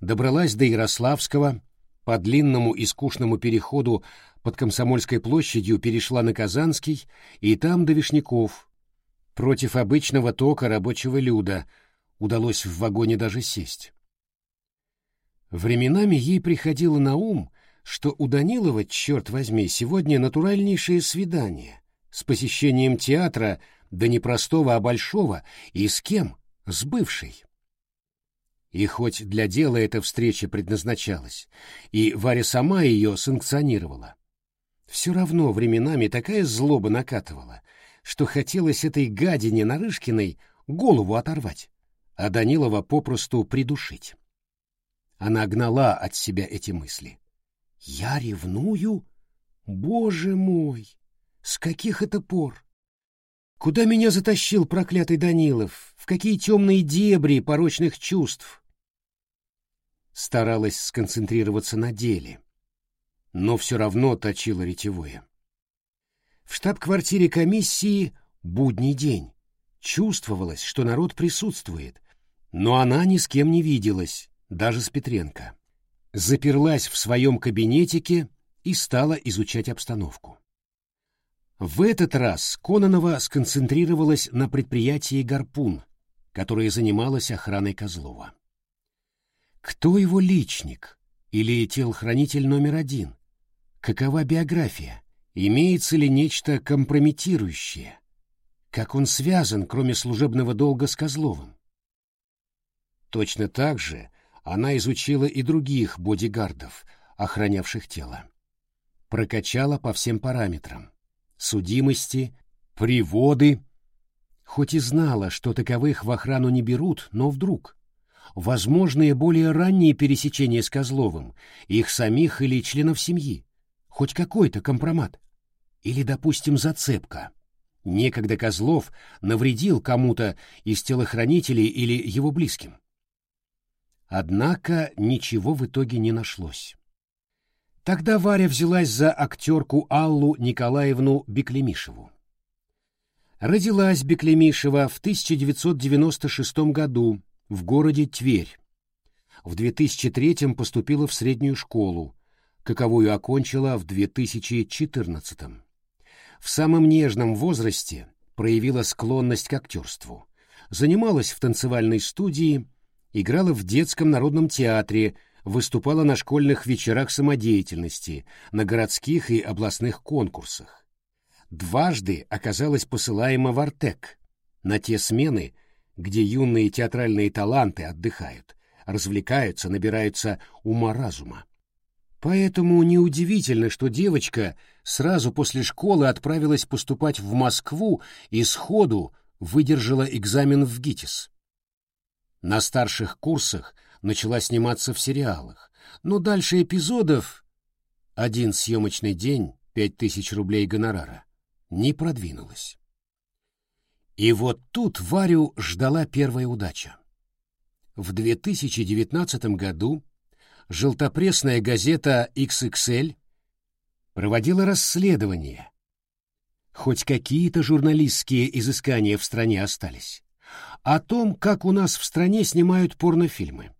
Добралась до Ярославского, по длинному и скучному переходу под Комсомольской площадью перешла на Казанский и там до Вишняков, Против обычного тока рабочего люда удалось в вагоне даже сесть. Временами ей приходило на ум, что у Данилова, черт возьми, сегодня натуральнейшее свидание с посещением театра, да не простого, а большого, и с кем? С бывшей. И хоть для дела эта встреча предназначалась, и Варя сама ее санкционировала, все равно временами такая злоба накатывала, что хотелось этой гадине Нарышкиной голову оторвать, а Данилова попросту придушить. Она гнала от себя эти мысли. «Я ревную? Боже мой! С каких это пор? Куда меня затащил проклятый Данилов? В какие темные дебри порочных чувств?» Старалась сконцентрироваться на деле, но все равно точила ретевое. В штаб-квартире комиссии будний день. Чувствовалось, что народ присутствует, но она ни с кем не виделась, даже с Петренко. Заперлась в своем кабинетике и стала изучать обстановку. В этот раз Кононова сконцентрировалась на предприятии «Гарпун», которое занималось охраной Козлова. Кто его личник или телохранитель номер один? Какова биография? Имеется ли нечто компрометирующее? Как он связан, кроме служебного долга с Козловым? Точно так же она изучила и других бодигардов, охранявших тело. Прокачала по всем параметрам. Судимости, приводы. Хоть и знала, что таковых в охрану не берут, но вдруг. Возможные более ранние пересечения с Козловым, их самих или членов семьи. Хоть какой-то компромат. Или, допустим, зацепка. Некогда Козлов навредил кому-то из телохранителей или его близким. Однако ничего в итоге не нашлось. Тогда Варя взялась за актерку Аллу Николаевну Беклемишеву. Родилась Беклемишева в 1996 году в городе Тверь. В 2003 поступила в среднюю школу, каковую окончила в 2014 -м в самом нежном возрасте проявила склонность к актерству. Занималась в танцевальной студии, играла в детском народном театре, выступала на школьных вечерах самодеятельности, на городских и областных конкурсах. Дважды оказалась посылаема в Артек, на те смены, где юные театральные таланты отдыхают, развлекаются, набираются ума-разума. Поэтому неудивительно, что девочка сразу после школы отправилась поступать в Москву и сходу выдержала экзамен в ГИТИС. На старших курсах начала сниматься в сериалах, но дальше эпизодов один съемочный день, пять тысяч рублей гонорара, не продвинулась. И вот тут Варю ждала первая удача. В 2019 году желтопресная газета XXL проводила расследование. Хоть какие-то журналистские изыскания в стране остались. О том, как у нас в стране снимают порнофильмы.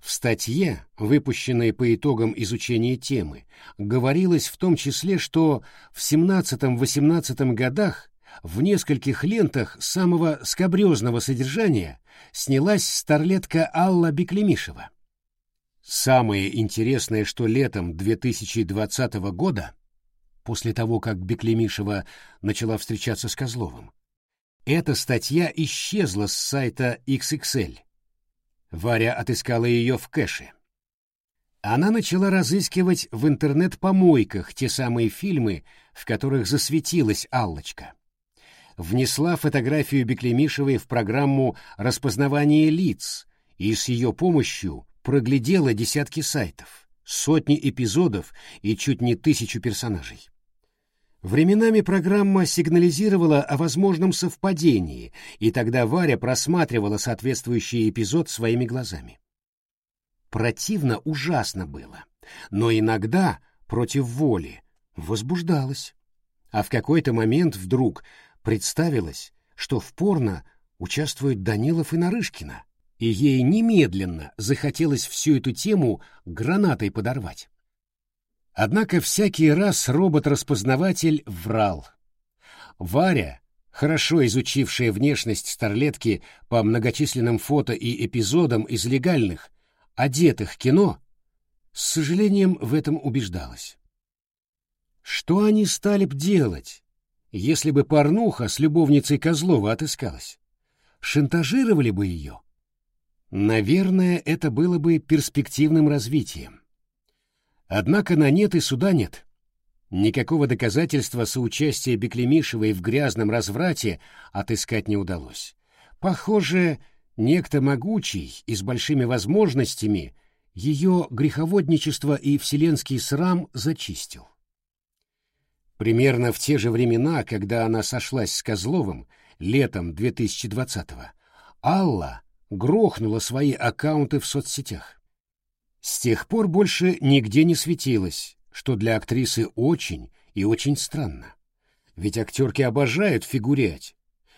В статье, выпущенной по итогам изучения темы, говорилось в том числе, что в 17-18 годах в нескольких лентах самого скобрезного содержания снялась старлетка Алла Беклемишева. Самое интересное, что летом 2020 года, после того, как Беклемишева начала встречаться с Козловым, эта статья исчезла с сайта XXL. Варя отыскала ее в кэше. Она начала разыскивать в интернет-помойках те самые фильмы, в которых засветилась Аллочка. Внесла фотографию Беклемишевой в программу распознавания лиц и с ее помощью проглядела десятки сайтов, сотни эпизодов и чуть не тысячу персонажей. Временами программа сигнализировала о возможном совпадении, и тогда Варя просматривала соответствующий эпизод своими глазами. Противно ужасно было, но иногда, против воли, возбуждалась. А в какой-то момент вдруг представилось, что в порно участвуют Данилов и Нарышкина, и ей немедленно захотелось всю эту тему гранатой подорвать. Однако всякий раз робот-распознаватель врал. Варя, хорошо изучившая внешность старлетки по многочисленным фото и эпизодам из легальных, одетых кино, с сожалением в этом убеждалась. Что они стали б делать, если бы порнуха с любовницей Козлова отыскалась? Шантажировали бы ее? Наверное, это было бы перспективным развитием. Однако на нет и суда нет. Никакого доказательства соучастия Беклемишевой в грязном разврате отыскать не удалось. Похоже, некто могучий и с большими возможностями ее греховодничество и вселенский срам зачистил. Примерно в те же времена, когда она сошлась с Козловым, летом 2020-го, Алла грохнула свои аккаунты в соцсетях. С тех пор больше нигде не светилась, что для актрисы очень и очень странно. Ведь актерки обожают фигурять,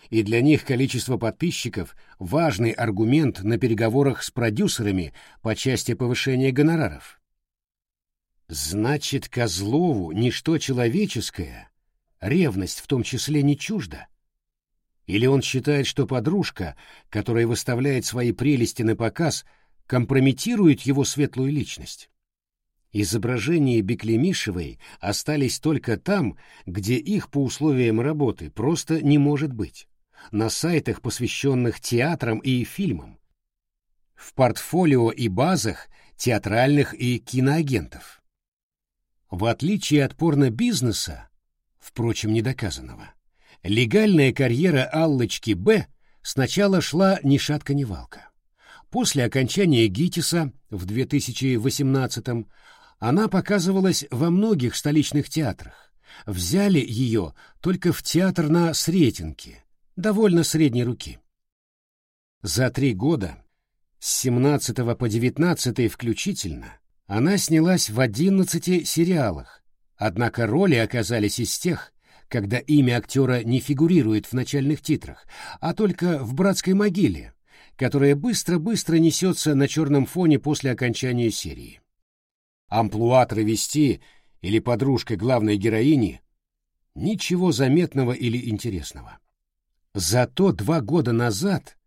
и для них количество подписчиков – важный аргумент на переговорах с продюсерами по части повышения гонораров. Значит, Козлову ничто человеческое, ревность в том числе не чужда. Или он считает, что подружка, которая выставляет свои прелести на показ – компрометирует его светлую личность. Изображения Беклемишевой остались только там, где их по условиям работы просто не может быть, на сайтах, посвященных театрам и фильмам, в портфолио и базах театральных и киноагентов. В отличие от порно-бизнеса, впрочем, недоказанного, легальная карьера Аллочки Б сначала шла ни шатка ни валка. После окончания ГИТИСа в 2018-м она показывалась во многих столичных театрах. Взяли ее только в театр на Сретенке, довольно средней руки. За три года, с 17 по 19 включительно, она снялась в 11 сериалах, однако роли оказались из тех, когда имя актера не фигурирует в начальных титрах, а только в «Братской могиле», которая быстро-быстро несется на черном фоне после окончания серии. Амплуа травести или подружка главной героини — ничего заметного или интересного. Зато два года назад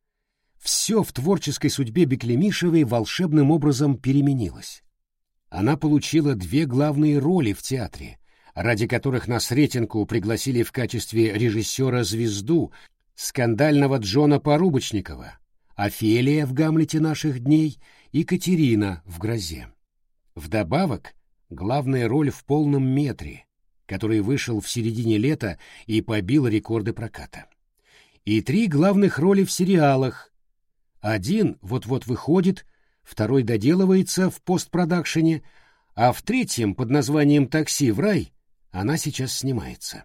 все в творческой судьбе Беклемишевой волшебным образом переменилось. Она получила две главные роли в театре, ради которых на Сретенку пригласили в качестве режиссера звезду скандального Джона Порубочникова — Офелия в «Гамлете наших дней» и Катерина в «Грозе». Вдобавок, главная роль в полном метре, который вышел в середине лета и побил рекорды проката. И три главных роли в сериалах. Один вот-вот выходит, второй доделывается в постпродакшене, а в третьем под названием «Такси в рай» она сейчас снимается.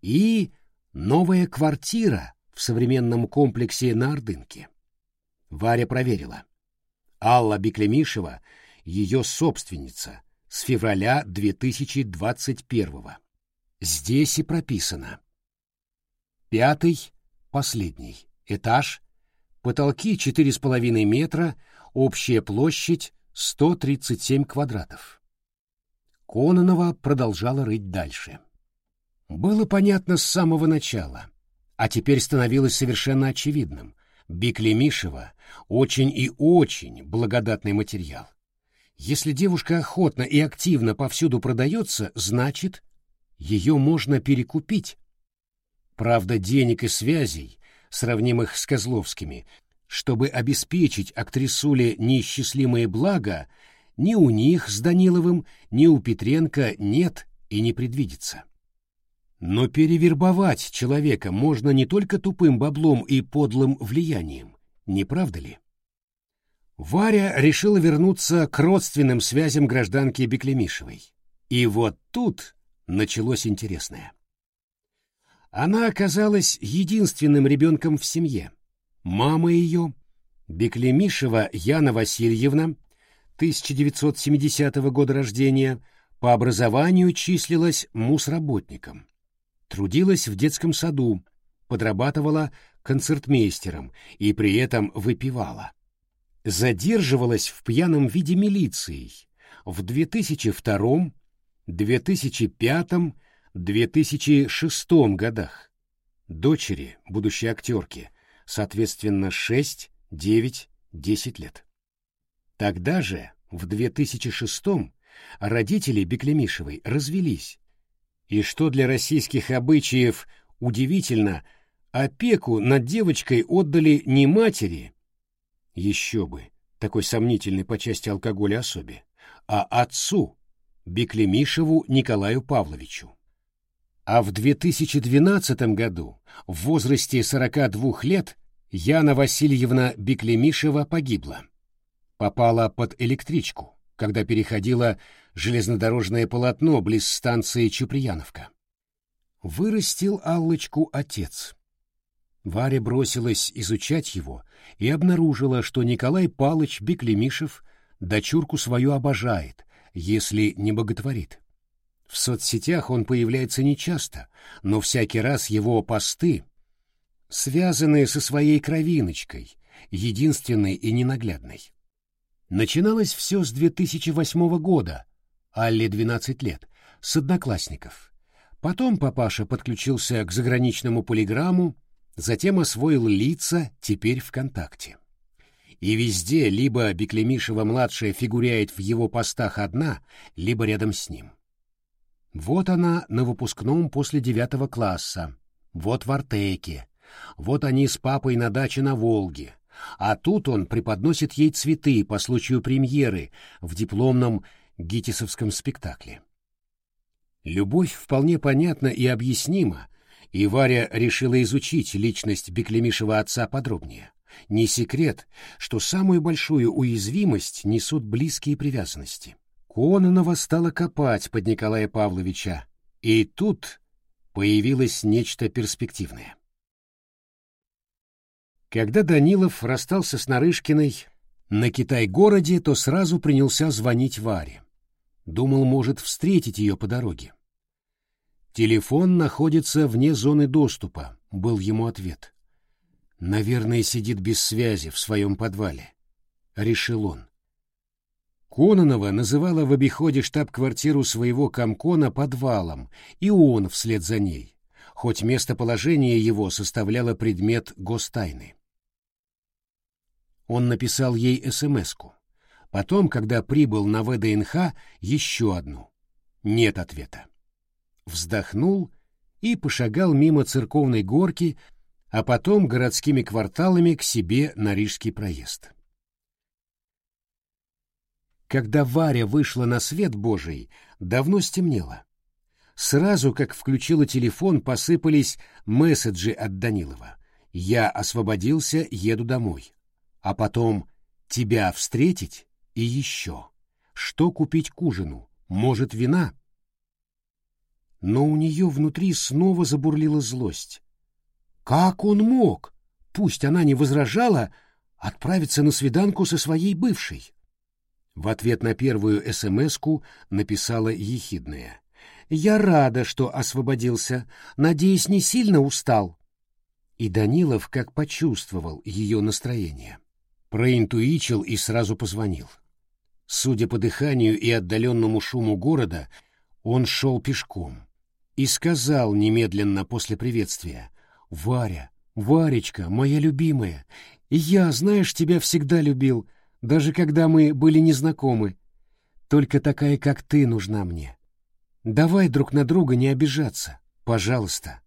И новая квартира в современном комплексе на Ордынке. Варя проверила. Алла Беклемишева — ее собственница с февраля 2021-го. Здесь и прописано. Пятый, последний, этаж, потолки 4,5 метра, общая площадь 137 квадратов. Кононова продолжала рыть дальше. Было понятно с самого начала, а теперь становилось совершенно очевидным. Биклемишева очень и очень благодатный материал. Если девушка охотно и активно повсюду продается, значит, ее можно перекупить. Правда, денег и связей, сравнимых с Козловскими, чтобы обеспечить актрисуле неисчислимые блага, ни у них с Даниловым, ни у Петренко нет и не предвидится. Но перевербовать человека можно не только тупым баблом и подлым влиянием, не правда ли? Варя решила вернуться к родственным связям гражданки Беклемишевой. И вот тут началось интересное. Она оказалась единственным ребенком в семье. Мама ее, Беклемишева Яна Васильевна, 1970 года рождения, по образованию числилась мусработником. Трудилась в детском саду, подрабатывала концертмейстером и при этом выпивала. Задерживалась в пьяном виде милицией в 2002, 2005, 2006 годах. Дочери, будущей актерки, соответственно, 6, 9, 10 лет. Тогда же, в 2006 родители Беклемишевой развелись, и что для российских обычаев удивительно, опеку над девочкой отдали не матери, еще бы, такой сомнительный по части алкоголя особе, а отцу, Беклемишеву Николаю Павловичу. А в 2012 году, в возрасте 42 лет, Яна Васильевна Беклемишева погибла. Попала под электричку, когда переходила железнодорожное полотно близ станции Чуприяновка. Вырастил Аллочку отец. Варя бросилась изучать его и обнаружила, что Николай Палыч Беклемишев дочурку свою обожает, если не боготворит. В соцсетях он появляется нечасто, но всякий раз его посты, связанные со своей кровиночкой, единственной и ненаглядной. Начиналось все с 2008 года, Алле 12 лет, с одноклассников. Потом папаша подключился к заграничному полиграмму, затем освоил лица, теперь ВКонтакте. И везде либо Беклемишева-младшая фигуряет в его постах одна, либо рядом с ним. Вот она на выпускном после девятого класса, вот в Артеке, вот они с папой на даче на Волге, а тут он преподносит ей цветы по случаю премьеры в дипломном гитисовском спектакле. Любовь вполне понятна и объяснима, и Варя решила изучить личность Беклемишева отца подробнее. Не секрет, что самую большую уязвимость несут близкие привязанности. Кононова стала копать под Николая Павловича, и тут появилось нечто перспективное. Когда Данилов расстался с Нарышкиной на Китай-городе, то сразу принялся звонить Варе. Думал, может встретить ее по дороге. «Телефон находится вне зоны доступа», — был ему ответ. «Наверное, сидит без связи в своем подвале», — решил он. Кононова называла в обиходе штаб-квартиру своего комкона подвалом, и он вслед за ней, хоть местоположение его составляло предмет гостайны. Он написал ей СМС-ку. Потом, когда прибыл на ВДНХ, еще одну. Нет ответа. Вздохнул и пошагал мимо церковной горки, а потом городскими кварталами к себе на Рижский проезд. Когда Варя вышла на свет Божий, давно стемнело. Сразу, как включила телефон, посыпались месседжи от Данилова. «Я освободился, еду домой». А потом «Тебя встретить?» и еще. «Что купить к ужину? Может, вина?» Но у нее внутри снова забурлила злость. Как он мог, пусть она не возражала, отправиться на свиданку со своей бывшей? В ответ на первую СМСку написала ехидная. «Я рада, что освободился. Надеюсь, не сильно устал». И Данилов как почувствовал ее настроение. Проинтуичил и сразу позвонил. Судя по дыханию и отдаленному шуму города, он шел пешком. И сказал немедленно после приветствия. «Варя, Варечка, моя любимая, я, знаешь, тебя всегда любил даже когда мы были незнакомы. Только такая, как ты, нужна мне. Давай друг на друга не обижаться, пожалуйста.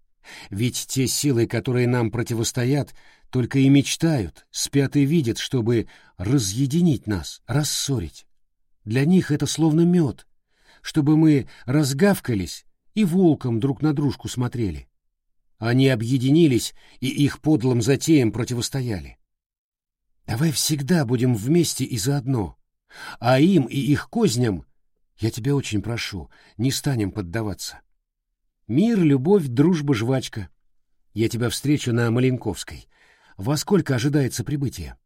Ведь те силы, которые нам противостоят, только и мечтают, спят и видят, чтобы разъединить нас, рассорить. Для них это словно мед, чтобы мы разгавкались и волком друг на дружку смотрели. Они объединились и их подлым затеям противостояли. Давай всегда будем вместе и заодно. А им и их козням, я тебя очень прошу, не станем поддаваться. Мир, любовь, дружба, жвачка. Я тебя встречу на Маленковской. Во сколько ожидается прибытие?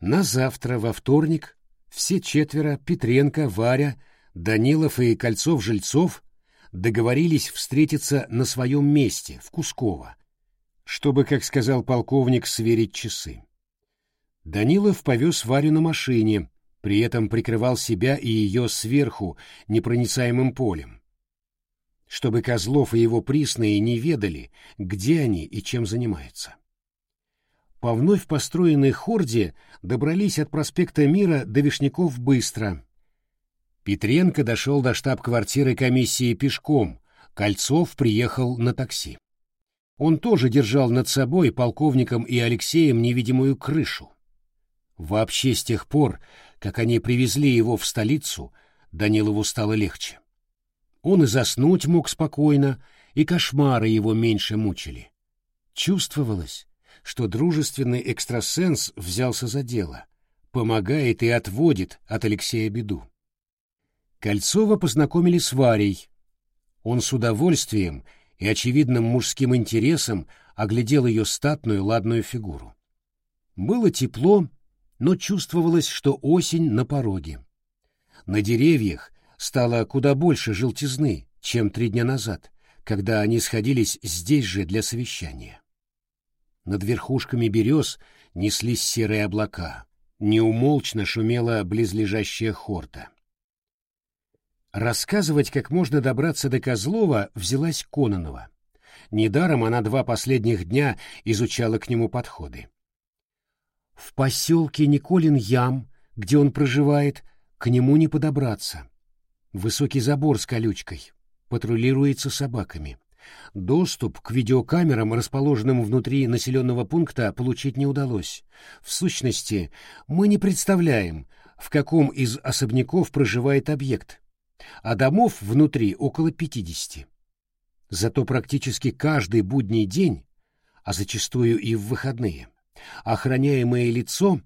На завтра, во вторник, все четверо, Петренко, Варя, Данилов и Кольцов-Жильцов, договорились встретиться на своем месте, в Кусково, чтобы, как сказал полковник, сверить часы. Данилов повез Варю на машине, при этом прикрывал себя и ее сверху непроницаемым полем, чтобы Козлов и его присные не ведали, где они и чем занимаются. По вновь построенной хорде добрались от проспекта Мира до Вишняков быстро. Петренко дошел до штаб-квартиры комиссии пешком, Кольцов приехал на такси. Он тоже держал над собой, полковником и Алексеем, невидимую крышу. Вообще с тех пор, как они привезли его в столицу, Данилову стало легче. Он и заснуть мог спокойно, и кошмары его меньше мучили. Чувствовалось, что дружественный экстрасенс взялся за дело, помогает и отводит от Алексея беду. Кольцова познакомили с Варей. Он с удовольствием и очевидным мужским интересом оглядел ее статную ладную фигуру. Было тепло, но чувствовалось, что осень на пороге. На деревьях стало куда больше желтизны, чем три дня назад, когда они сходились здесь же для совещания. Над верхушками берез неслись серые облака, неумолчно шумела близлежащая хорта. Рассказывать, как можно добраться до Козлова, взялась Кононова. Недаром она два последних дня изучала к нему подходы. В поселке Николин Ям, где он проживает, к нему не подобраться. Высокий забор с колючкой, патрулируется собаками. Доступ к видеокамерам, расположенным внутри населенного пункта, получить не удалось. В сущности, мы не представляем, в каком из особняков проживает объект а домов внутри около пятидесяти. Зато практически каждый будний день, а зачастую и в выходные, охраняемое лицо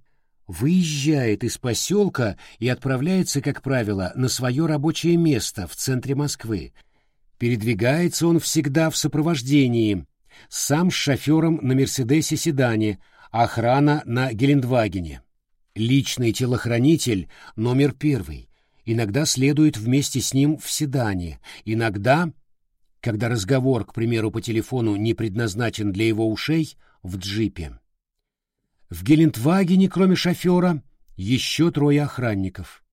выезжает из поселка и отправляется, как правило, на свое рабочее место в центре Москвы. Передвигается он всегда в сопровождении, сам с шофером на «Мерседесе-седане», охрана на «Гелендвагене». Личный телохранитель номер первый, иногда следует вместе с ним в седане, иногда, когда разговор, к примеру, по телефону не предназначен для его ушей, в джипе. В Гелендвагене, кроме шофера, еще трое охранников.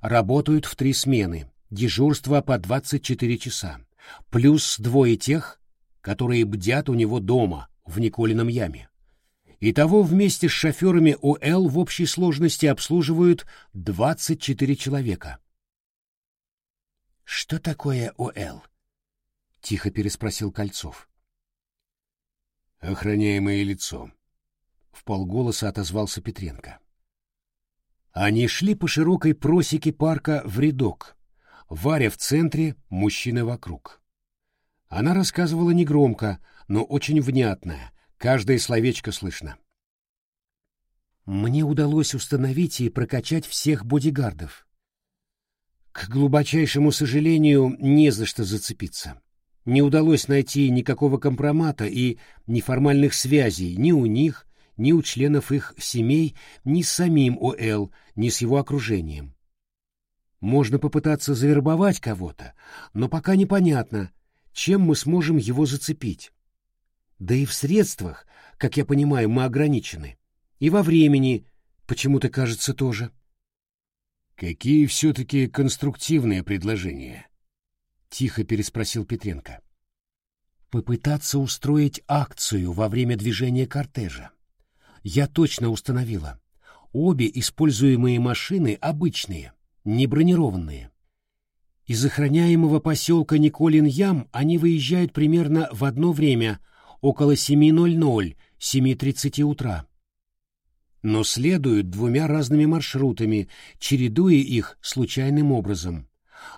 Работают в три смены, дежурство по 24 часа, плюс двое тех, которые бдят у него дома, в Николином яме. Итого вместе с шоферами ОЛ в общей сложности обслуживают 24 человека. «Что такое ОЛ?» — тихо переспросил Кольцов. охраняемое лицо. В полголоса отозвался Петренко. Они шли по широкой просеке парка в рядок. Варя в центре, мужчины вокруг. Она рассказывала негромко, но очень внятно, каждое словечко слышно. Мне удалось установить и прокачать всех бодигардов. К глубочайшему сожалению, не за что зацепиться. Не удалось найти никакого компромата и неформальных связей ни у них, ни у членов их семей, ни с самим ОЛ, ни с его окружением. Можно попытаться завербовать кого-то, но пока непонятно, чем мы сможем его зацепить. Да и в средствах, как я понимаю, мы ограничены. И во времени, почему-то кажется, тоже. Какие все-таки конструктивные предложения? Тихо переспросил Петренко. Попытаться устроить акцию во время движения кортежа. Я точно установила. Обе используемые машины обычные, не бронированные. Из охраняемого поселка Николин-Ям они выезжают примерно в одно время, около 7.00, 7.30 утра. Но следуют двумя разными маршрутами, чередуя их случайным образом.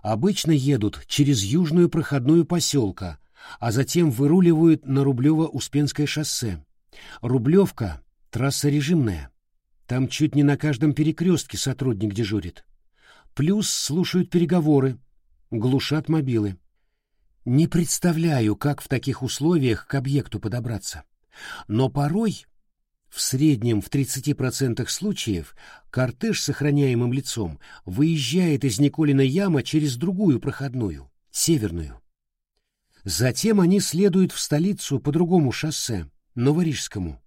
Обычно едут через южную проходную поселка, а затем выруливают на Рублево-Успенское шоссе. Рублевка — трасса режимная. Там чуть не на каждом перекрестке сотрудник дежурит. Плюс слушают переговоры, глушат мобилы. Не представляю, как в таких условиях к объекту подобраться. Но порой, в среднем в 30% случаев, кортеж с охраняемым лицом выезжает из Николина яма через другую проходную, северную. Затем они следуют в столицу по другому шоссе, Новорижскому.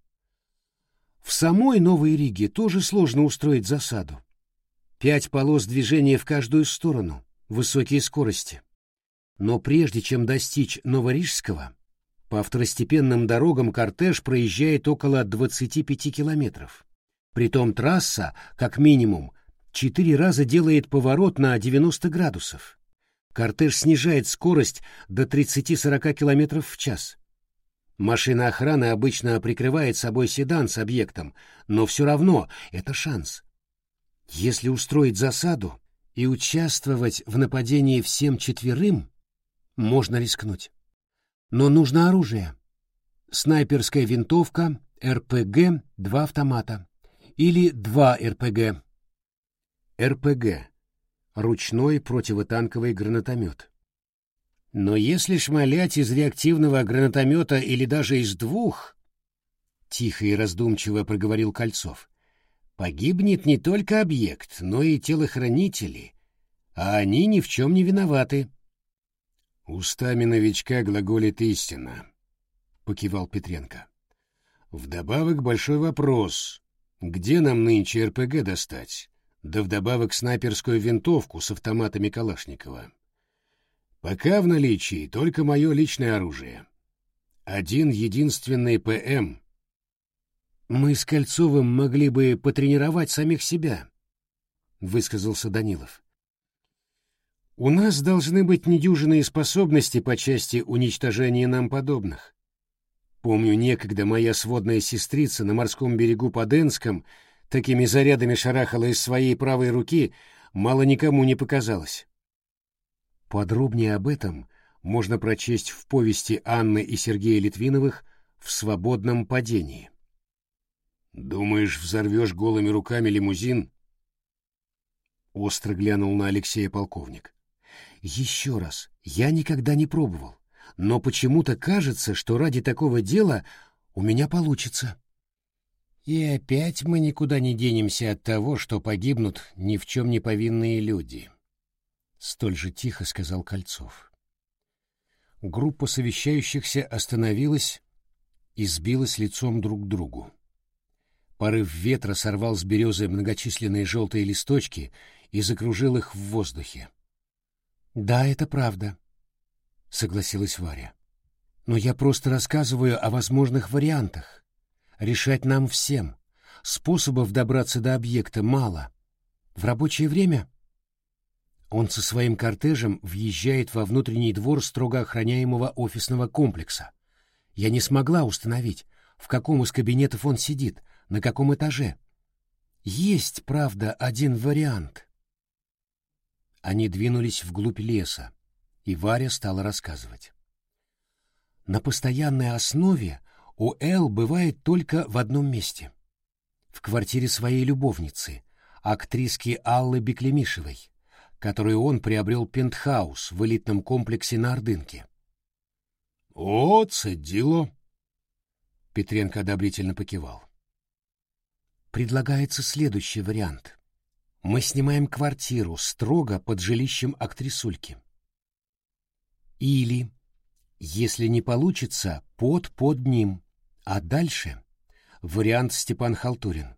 В самой Новой Риге тоже сложно устроить засаду. Пять полос движения в каждую сторону, высокие скорости. Но прежде чем достичь Новорижского, по второстепенным дорогам кортеж проезжает около 25 километров. Притом трасса, как минимум, четыре раза делает поворот на 90 градусов. Кортеж снижает скорость до 30-40 километров в час. Машина охраны обычно прикрывает собой седан с объектом, но все равно это шанс. Если устроить засаду и участвовать в нападении всем четверым, можно рискнуть. Но нужно оружие. Снайперская винтовка, РПГ, два автомата. Или два РПГ. РПГ. Ручной противотанковый гранатомет. Но если шмалять из реактивного гранатомета или даже из двух, тихо и раздумчиво проговорил Кольцов, погибнет не только объект, но и телохранители, а они ни в чем не виноваты. Устами новичка глаголит истина, покивал Петренко. Вдобавок большой вопрос, где нам нынче РПГ достать, да вдобавок снайперскую винтовку с автоматами Калашникова. Пока в наличии только мое личное оружие. Один единственный ПМ. Мы с Кольцовым могли бы потренировать самих себя, высказался Данилов. У нас должны быть недюжинные способности по части уничтожения нам подобных. Помню, некогда моя сводная сестрица на морском берегу под такими зарядами шарахала из своей правой руки, мало никому не показалось. Подробнее об этом можно прочесть в повести Анны и Сергея Литвиновых «В свободном падении». «Думаешь, взорвешь голыми руками лимузин?» Остро глянул на Алексея полковник. «Еще раз, я никогда не пробовал, но почему-то кажется, что ради такого дела у меня получится». И опять мы никуда не денемся от того, что погибнут ни в чем не повинные люди столь же тихо сказал Кольцов. Группа совещающихся остановилась и сбилась лицом друг к другу. Порыв ветра сорвал с березы многочисленные желтые листочки и закружил их в воздухе. «Да, это правда», — согласилась Варя. «Но я просто рассказываю о возможных вариантах. Решать нам всем. Способов добраться до объекта мало. В рабочее время он со своим кортежем въезжает во внутренний двор строго охраняемого офисного комплекса. Я не смогла установить, в каком из кабинетов он сидит, на каком этаже. Есть, правда, один вариант. Они двинулись вглубь леса, и Варя стала рассказывать. На постоянной основе у Эл бывает только в одном месте. В квартире своей любовницы, актриски Аллы Беклемишевой, которую он приобрел пентхаус в элитном комплексе на Ордынке. «О, цедило!» Петренко одобрительно покивал. Предлагается следующий вариант. Мы снимаем квартиру строго под жилищем актрисульки. Или, если не получится, под под ним. А дальше вариант Степан Халтурин.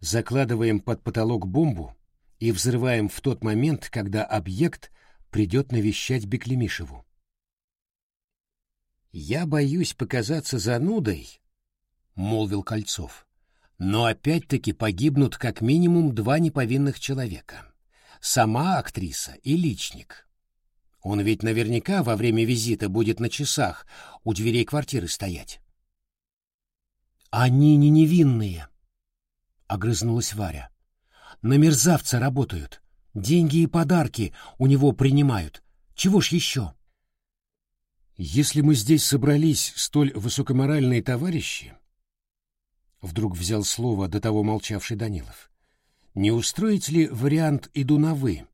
Закладываем под потолок бомбу и взрываем в тот момент, когда объект придет навещать Беклемишеву. «Я боюсь показаться занудой», — молвил Кольцов. «Но опять-таки погибнут как минимум два неповинных человека. Сама актриса и личник. Он ведь наверняка во время визита будет на часах у дверей квартиры стоять». «Они не невинные», — огрызнулась Варя. «На мерзавца работают. Деньги и подарки у него принимают. Чего ж еще?» «Если мы здесь собрались столь высокоморальные товарищи, — вдруг взял слово до того молчавший Данилов, — не устроить ли вариант «иду на вы»?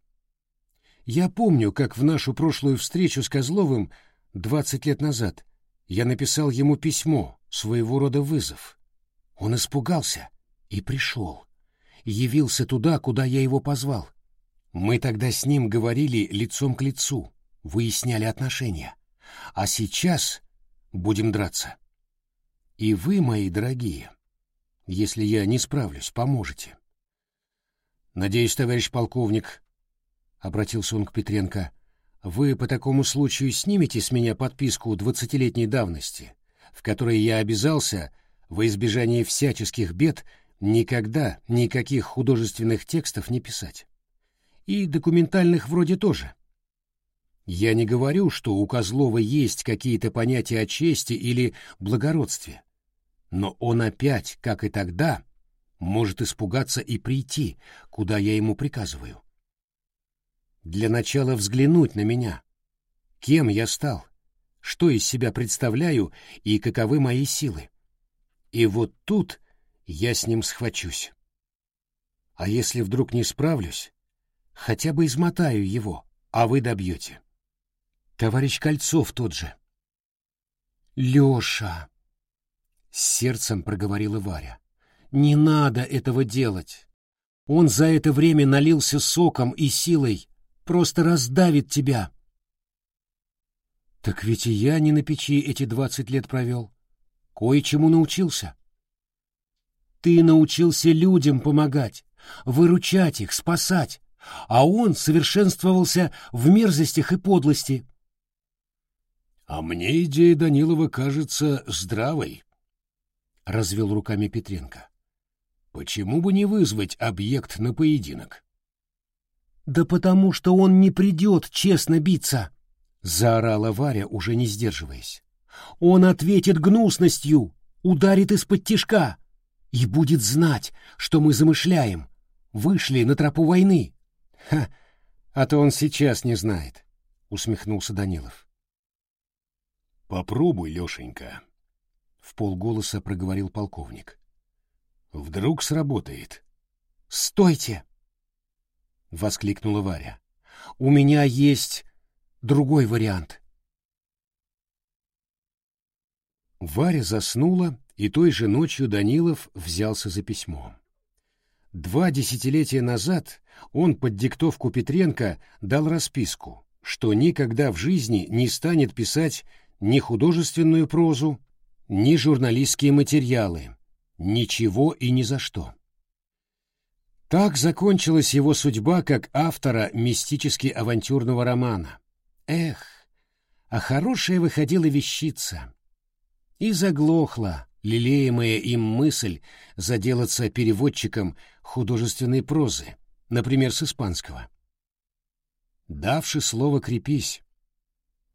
Я помню, как в нашу прошлую встречу с Козловым двадцать лет назад я написал ему письмо, своего рода вызов. Он испугался и пришел. Явился туда, куда я его позвал. Мы тогда с ним говорили лицом к лицу, выясняли отношения. А сейчас будем драться. И вы, мои дорогие, если я не справлюсь, поможете. Надеюсь, товарищ полковник, — обратился он к Петренко, — вы по такому случаю снимете с меня подписку двадцатилетней давности, в которой я обязался, во избежание всяческих бед, никогда никаких художественных текстов не писать. И документальных вроде тоже. Я не говорю, что у Козлова есть какие-то понятия о чести или благородстве. Но он опять, как и тогда, может испугаться и прийти, куда я ему приказываю. Для начала взглянуть на меня. Кем я стал? Что из себя представляю и каковы мои силы? И вот тут я с ним схвачусь. А если вдруг не справлюсь, хотя бы измотаю его, а вы добьете. Товарищ Кольцов тот же. Леша, с сердцем проговорила Варя, не надо этого делать. Он за это время налился соком и силой, просто раздавит тебя. Так ведь и я не на печи эти двадцать лет провел. Кое-чему научился. Ты научился людям помогать, выручать их, спасать, а он совершенствовался в мерзостях и подлости. А мне идея Данилова кажется здравой, — развел руками Петренко. Почему бы не вызвать объект на поединок? Да потому что он не придет честно биться, — заорала Варя, уже не сдерживаясь. Он ответит гнусностью, ударит из-под тишка и будет знать, что мы замышляем. Вышли на тропу войны. Ха, а то он сейчас не знает, — усмехнулся Данилов. Попробуй, Лешенька, в полголоса проговорил полковник. Вдруг сработает. Стойте! воскликнула Варя. У меня есть другой вариант. Варя заснула, и той же ночью Данилов взялся за письмо. Два десятилетия назад он под диктовку Петренко дал расписку, что никогда в жизни не станет писать ни художественную прозу, ни журналистские материалы, ничего и ни за что. Так закончилась его судьба как автора мистически-авантюрного романа. Эх, а хорошая выходила вещица. И заглохла, лелеемая им мысль заделаться переводчиком художественной прозы, например, с испанского. Давши слово «крепись».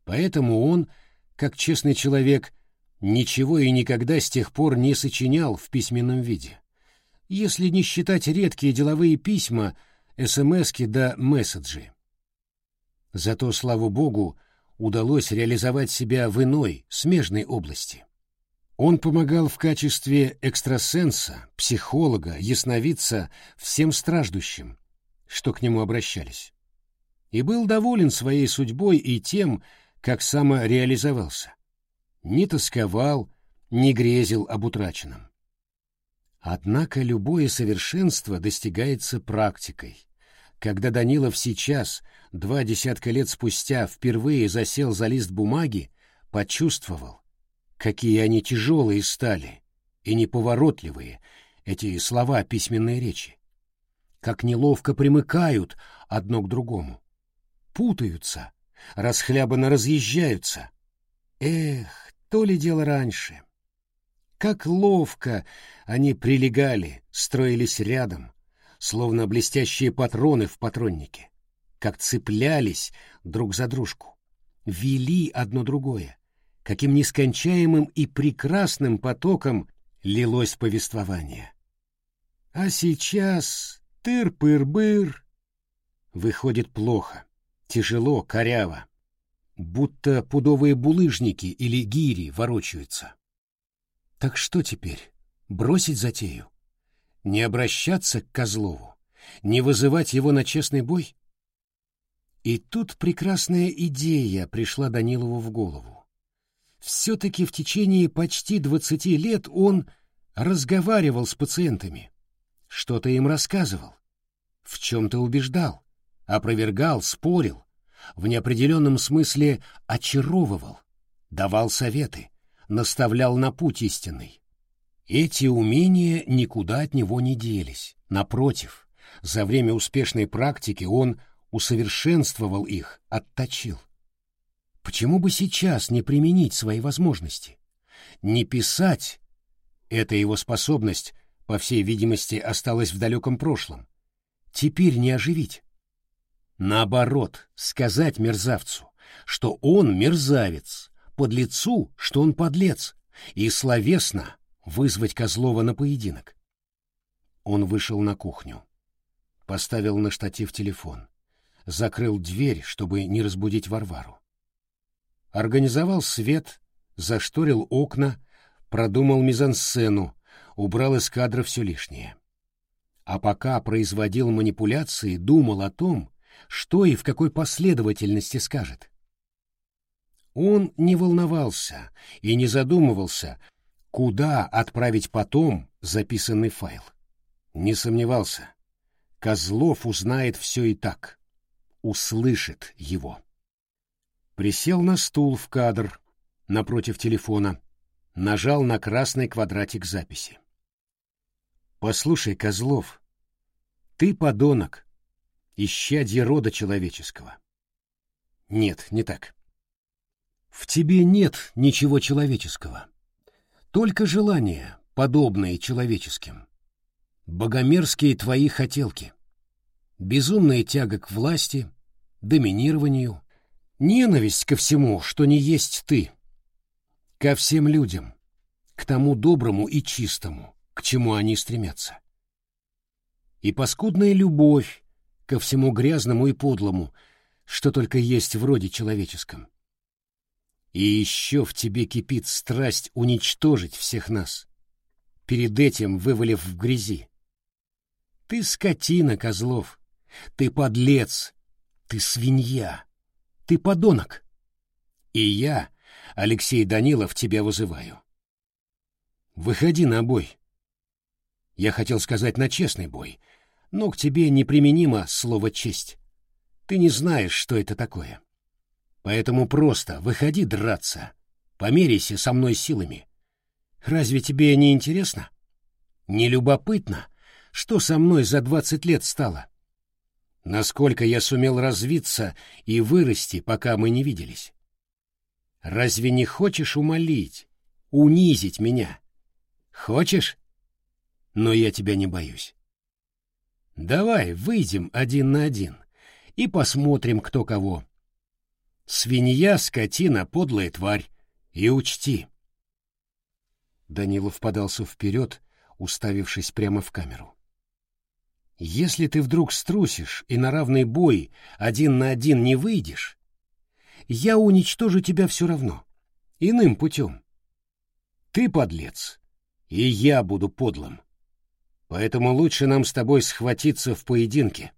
Поэтому он как честный человек, ничего и никогда с тех пор не сочинял в письменном виде, если не считать редкие деловые письма, СМСки да месседжи. Зато, слава богу, удалось реализовать себя в иной, смежной области. Он помогал в качестве экстрасенса, психолога, ясновидца всем страждущим, что к нему обращались. И был доволен своей судьбой и тем, как самореализовался. Не тосковал, не грезил об утраченном. Однако любое совершенство достигается практикой. Когда Данилов сейчас, два десятка лет спустя, впервые засел за лист бумаги, почувствовал, какие они тяжелые стали и неповоротливые, эти слова письменной речи. Как неловко примыкают одно к другому. Путаются, расхлябанно разъезжаются. Эх, то ли дело раньше. Как ловко они прилегали, строились рядом, словно блестящие патроны в патроннике. Как цеплялись друг за дружку, вели одно другое, каким нескончаемым и прекрасным потоком лилось повествование. А сейчас тыр-пыр-быр. Выходит плохо, тяжело, коряво, будто пудовые булыжники или гири ворочаются. Так что теперь? Бросить затею? Не обращаться к Козлову? Не вызывать его на честный бой? И тут прекрасная идея пришла Данилову в голову. Все-таки в течение почти двадцати лет он разговаривал с пациентами, что-то им рассказывал, в чем-то убеждал, опровергал, спорил, в неопределенном смысле очаровывал, давал советы, наставлял на путь истинный. Эти умения никуда от него не делись. Напротив, за время успешной практики он усовершенствовал их, отточил. Почему бы сейчас не применить свои возможности? Не писать — эта его способность, по всей видимости, осталась в далеком прошлом. Теперь не оживить. Наоборот, сказать мерзавцу, что он мерзавец, под лицу, что он подлец, и словесно вызвать Козлова на поединок. Он вышел на кухню, поставил на штатив телефон, закрыл дверь, чтобы не разбудить Варвару. Организовал свет, зашторил окна, продумал мизансцену, убрал из кадра все лишнее. А пока производил манипуляции, думал о том, что и в какой последовательности скажет. Он не волновался и не задумывался, куда отправить потом записанный файл. Не сомневался. Козлов узнает все и так. Услышит его. Присел на стул в кадр напротив телефона, нажал на красный квадратик записи. «Послушай, Козлов, ты подонок, исчадье рода человеческого». «Нет, не так. В тебе нет ничего человеческого. Только желания, подобные человеческим. Богомерзкие твои хотелки. Безумная тяга к власти, доминированию, ненависть ко всему, что не есть ты. Ко всем людям, к тому доброму и чистому, к чему они стремятся. И паскудная любовь ко всему грязному и подлому, что только есть в роде человеческом. И еще в тебе кипит страсть уничтожить всех нас, перед этим вывалив в грязи. Ты скотина, Козлов, ты подлец, ты свинья, ты подонок. И я, Алексей Данилов, тебя вызываю. Выходи на бой. Я хотел сказать на честный бой, но к тебе неприменимо слово «честь». Ты не знаешь, что это такое. Поэтому просто выходи драться, померяйся со мной силами. Разве тебе не интересно? Не любопытно, что со мной за двадцать лет стало? Насколько я сумел развиться и вырасти, пока мы не виделись? Разве не хочешь умолить, унизить меня? Хочешь? Но я тебя не боюсь. Давай выйдем один на один и посмотрим, кто кого. Свинья, скотина, подлая тварь. И учти, Данилов подался вперед, уставившись прямо в камеру. Если ты вдруг струсишь и на равный бой один на один не выйдешь, я уничтожу тебя все равно, иным путем. Ты подлец, и я буду подлым. Поэтому лучше нам с тобой схватиться в поединке.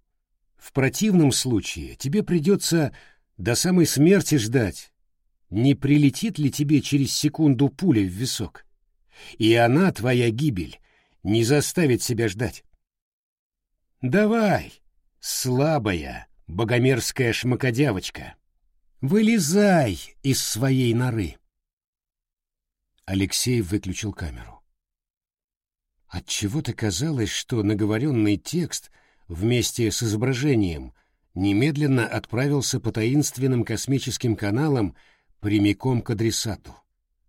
В противном случае тебе придется до самой смерти ждать, не прилетит ли тебе через секунду пуля в висок. И она, твоя гибель, не заставит себя ждать. Давай, слабая, богомерзкая шмакодявочка, вылезай из своей норы. Алексей выключил камеру. Отчего-то казалось, что наговоренный текст вместе с изображением немедленно отправился по таинственным космическим каналам прямиком к адресату,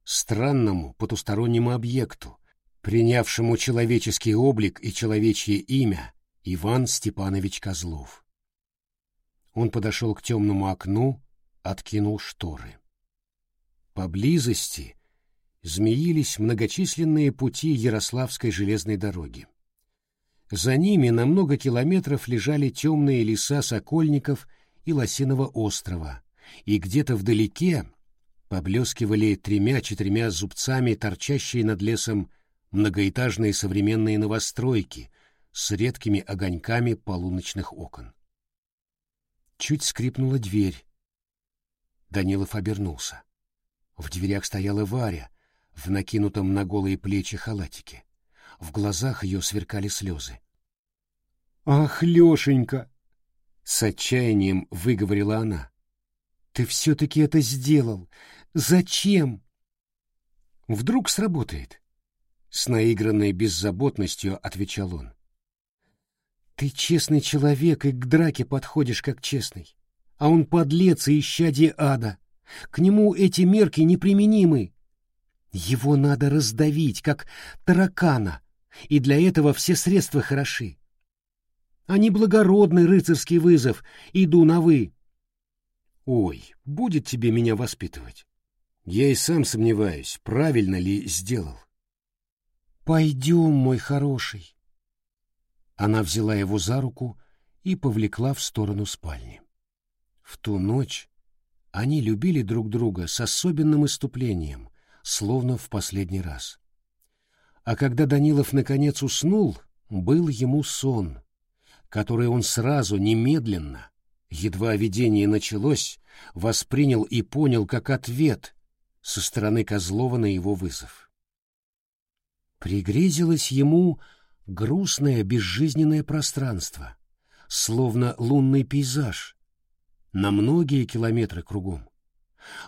странному потустороннему объекту, принявшему человеческий облик и человечье имя Иван Степанович Козлов. Он подошел к темному окну, откинул шторы. Поблизости змеились многочисленные пути Ярославской железной дороги. За ними на много километров лежали темные леса Сокольников и Лосиного острова, и где-то вдалеке поблескивали тремя-четырьмя зубцами торчащие над лесом многоэтажные современные новостройки с редкими огоньками полуночных окон. Чуть скрипнула дверь. Данилов обернулся. В дверях стояла Варя в накинутом на голые плечи халатике. В глазах ее сверкали слезы. «Ах, Лешенька!» — с отчаянием выговорила она. «Ты все-таки это сделал! Зачем?» «Вдруг сработает?» С наигранной беззаботностью отвечал он. «Ты честный человек и к драке подходишь как честный. А он подлец и исчадие ада. К нему эти мерки неприменимы. Его надо раздавить, как таракана, и для этого все средства хороши. А неблагородный рыцарский вызов «иду на вы». Ой, будет тебе меня воспитывать. Я и сам сомневаюсь, правильно ли сделал. Пойдем, мой хороший. Она взяла его за руку и повлекла в сторону спальни. В ту ночь они любили друг друга с особенным иступлением, словно в последний раз. А когда Данилов наконец уснул, был ему сон, который он сразу, немедленно, едва видение началось, воспринял и понял как ответ со стороны Козлова на его вызов. Пригрезилось ему грустное безжизненное пространство, словно лунный пейзаж, на многие километры кругом.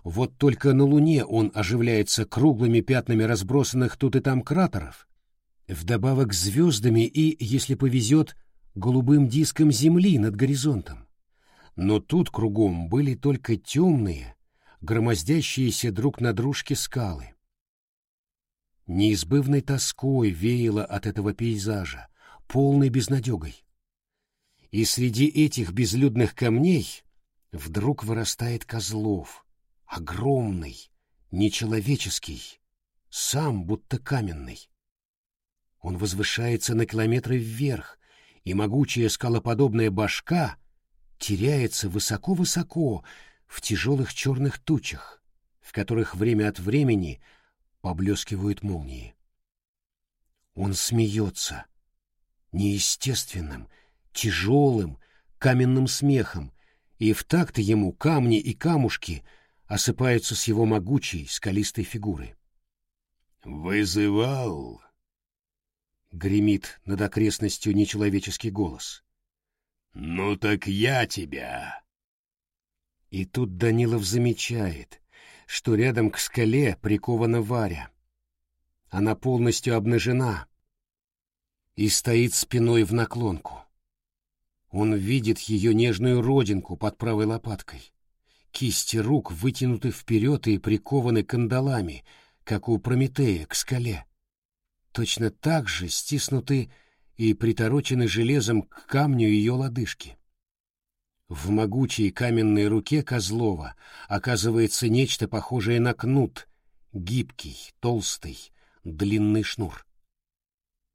Вот только на Луне он оживляется круглыми пятнами разбросанных тут и там кратеров, вдобавок звездами и, если повезет, голубым диском Земли над горизонтом. Но тут кругом были только темные, громоздящиеся друг на дружке скалы. Неизбывной тоской веяло от этого пейзажа, полной безнадегой. И среди этих безлюдных камней вдруг вырастает Козлов, огромный, нечеловеческий, сам будто каменный. Он возвышается на километры вверх, и могучая скалоподобная башка теряется высоко-высоко в тяжелых черных тучах, в которых время от времени — поблескивают молнии. Он смеется. Неестественным, тяжелым, каменным смехом, и в такт ему камни и камушки осыпаются с его могучей, скалистой фигуры. «Вызывал!» — гремит над окрестностью нечеловеческий голос. «Ну так я тебя!» И тут Данилов замечает, что рядом к скале прикована Варя. Она полностью обнажена и стоит спиной в наклонку. Он видит ее нежную родинку под правой лопаткой. Кисти рук вытянуты вперед и прикованы кандалами, как у Прометея к скале. Точно так же стиснуты и приторочены железом к камню ее лодыжки. В могучей каменной руке Козлова оказывается нечто похожее на кнут, гибкий, толстый, длинный шнур.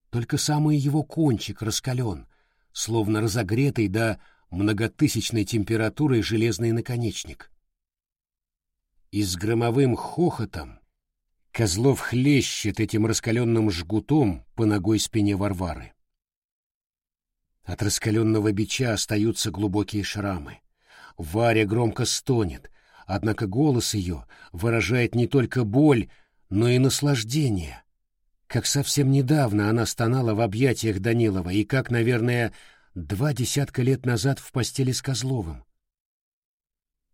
Только самый его кончик раскален, словно разогретый до многотысячной температуры железный наконечник. И с громовым хохотом Козлов хлещет этим раскаленным жгутом по ногой спине Варвары. От раскаленного бича остаются глубокие шрамы. Варя громко стонет, однако голос ее выражает не только боль, но и наслаждение. Как совсем недавно она стонала в объятиях Данилова и как, наверное, два десятка лет назад в постели с Козловым.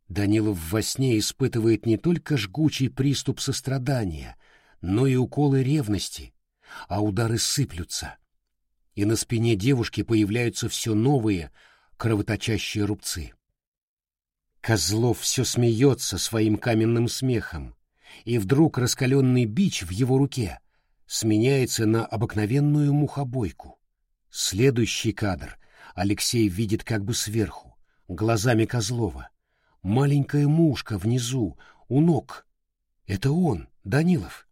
Данилов во сне испытывает не только жгучий приступ сострадания, но и уколы ревности, а удары сыплются, и на спине девушки появляются все новые кровоточащие рубцы. Козлов все смеется своим каменным смехом, и вдруг раскаленный бич в его руке сменяется на обыкновенную мухобойку. Следующий кадр Алексей видит как бы сверху, глазами Козлова — маленькая мушка внизу, у ног. Это он, Данилов.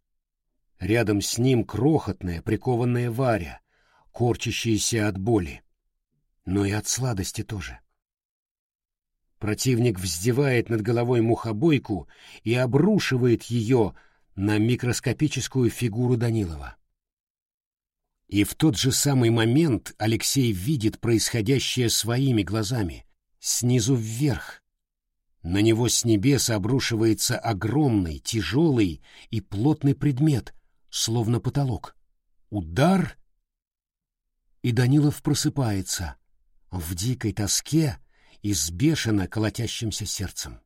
Рядом с ним крохотная, прикованная Варя, корчащаяся от боли, но и от сладости тоже. Противник вздевает над головой мухобойку и обрушивает ее на микроскопическую фигуру Данилова. И в тот же самый момент Алексей видит происходящее своими глазами, снизу вверх, на него с небес обрушивается огромный, тяжелый и плотный предмет, словно потолок. Удар, и Данилов просыпается в дикой тоске и с бешено колотящимся сердцем.